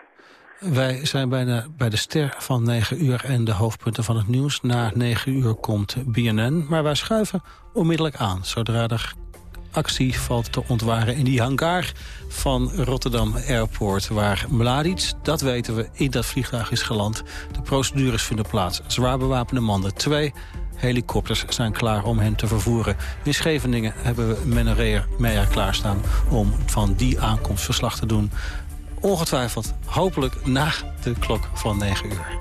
Wij zijn bijna bij de ster van 9 uur en de hoofdpunten van het nieuws. Na 9 uur komt BNN, maar wij schuiven onmiddellijk aan. Zodra er actie valt te ontwaren in die hangar van Rotterdam Airport... waar Mladic, dat weten we, in dat vliegtuig is geland. De procedures vinden plaats. Zwaar bewapende mannen. Twee helikopters zijn klaar om hen te vervoeren. In Scheveningen hebben we Menno Meijer klaarstaan... om van die aankomst verslag te doen. Ongetwijfeld, hopelijk na de klok van 9 uur.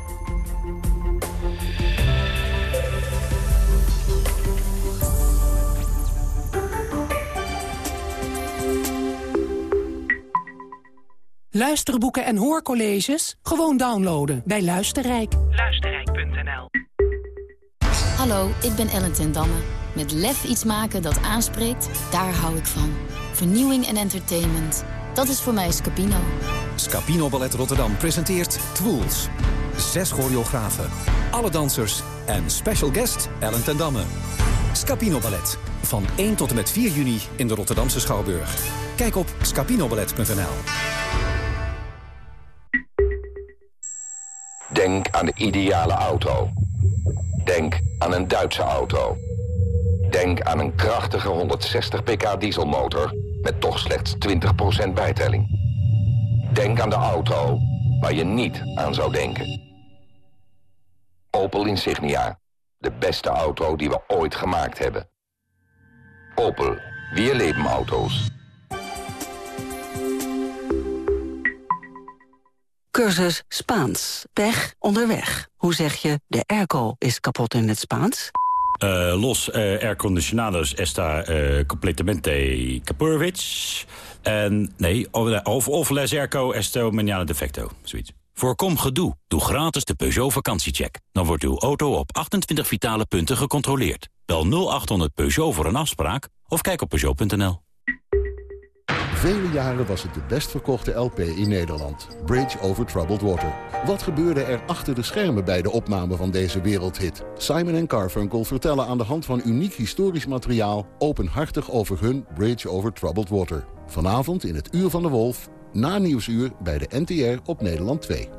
Luisterboeken en hoorcolleges? Gewoon downloaden bij Luisterrijk. Luisterrijk.nl Hallo, ik ben Ellen ten Damme. Met lef iets maken dat aanspreekt, daar hou ik van. Vernieuwing en entertainment. Dat is voor mij Scapino. Scapino Ballet Rotterdam presenteert Twools. Zes choreografen, alle dansers en special guest Ellen ten Damme. Scapino Ballet. Van 1 tot en met 4 juni in de Rotterdamse Schouwburg. Kijk op scapinoballet.nl. Denk aan de ideale auto. Denk aan een Duitse auto. Denk aan een krachtige 160 pk dieselmotor met toch slechts 20% bijtelling. Denk aan de auto waar je niet aan zou denken. Opel Insignia. De beste auto die we ooit gemaakt hebben. Opel. Weer leven auto's. Cursus Spaans. Pech onderweg. Hoe zeg je de airco is kapot in het Spaans? Uh, los uh, aircondicionados esta uh, completamente capurwitz. En nee, of, of les airco esto mañana defecto. Voorkom gedoe. Doe gratis de Peugeot vakantiecheck. Dan wordt uw auto op 28 vitale punten gecontroleerd. Bel 0800 Peugeot voor een afspraak of kijk op Peugeot.nl. Vele jaren was het de best verkochte LP in Nederland. Bridge over Troubled Water. Wat gebeurde er achter de schermen bij de opname van deze wereldhit? Simon en Carfunkel vertellen aan de hand van uniek historisch materiaal... openhartig over hun Bridge over Troubled Water. Vanavond in het Uur van de Wolf, na Nieuwsuur bij de NTR op Nederland 2.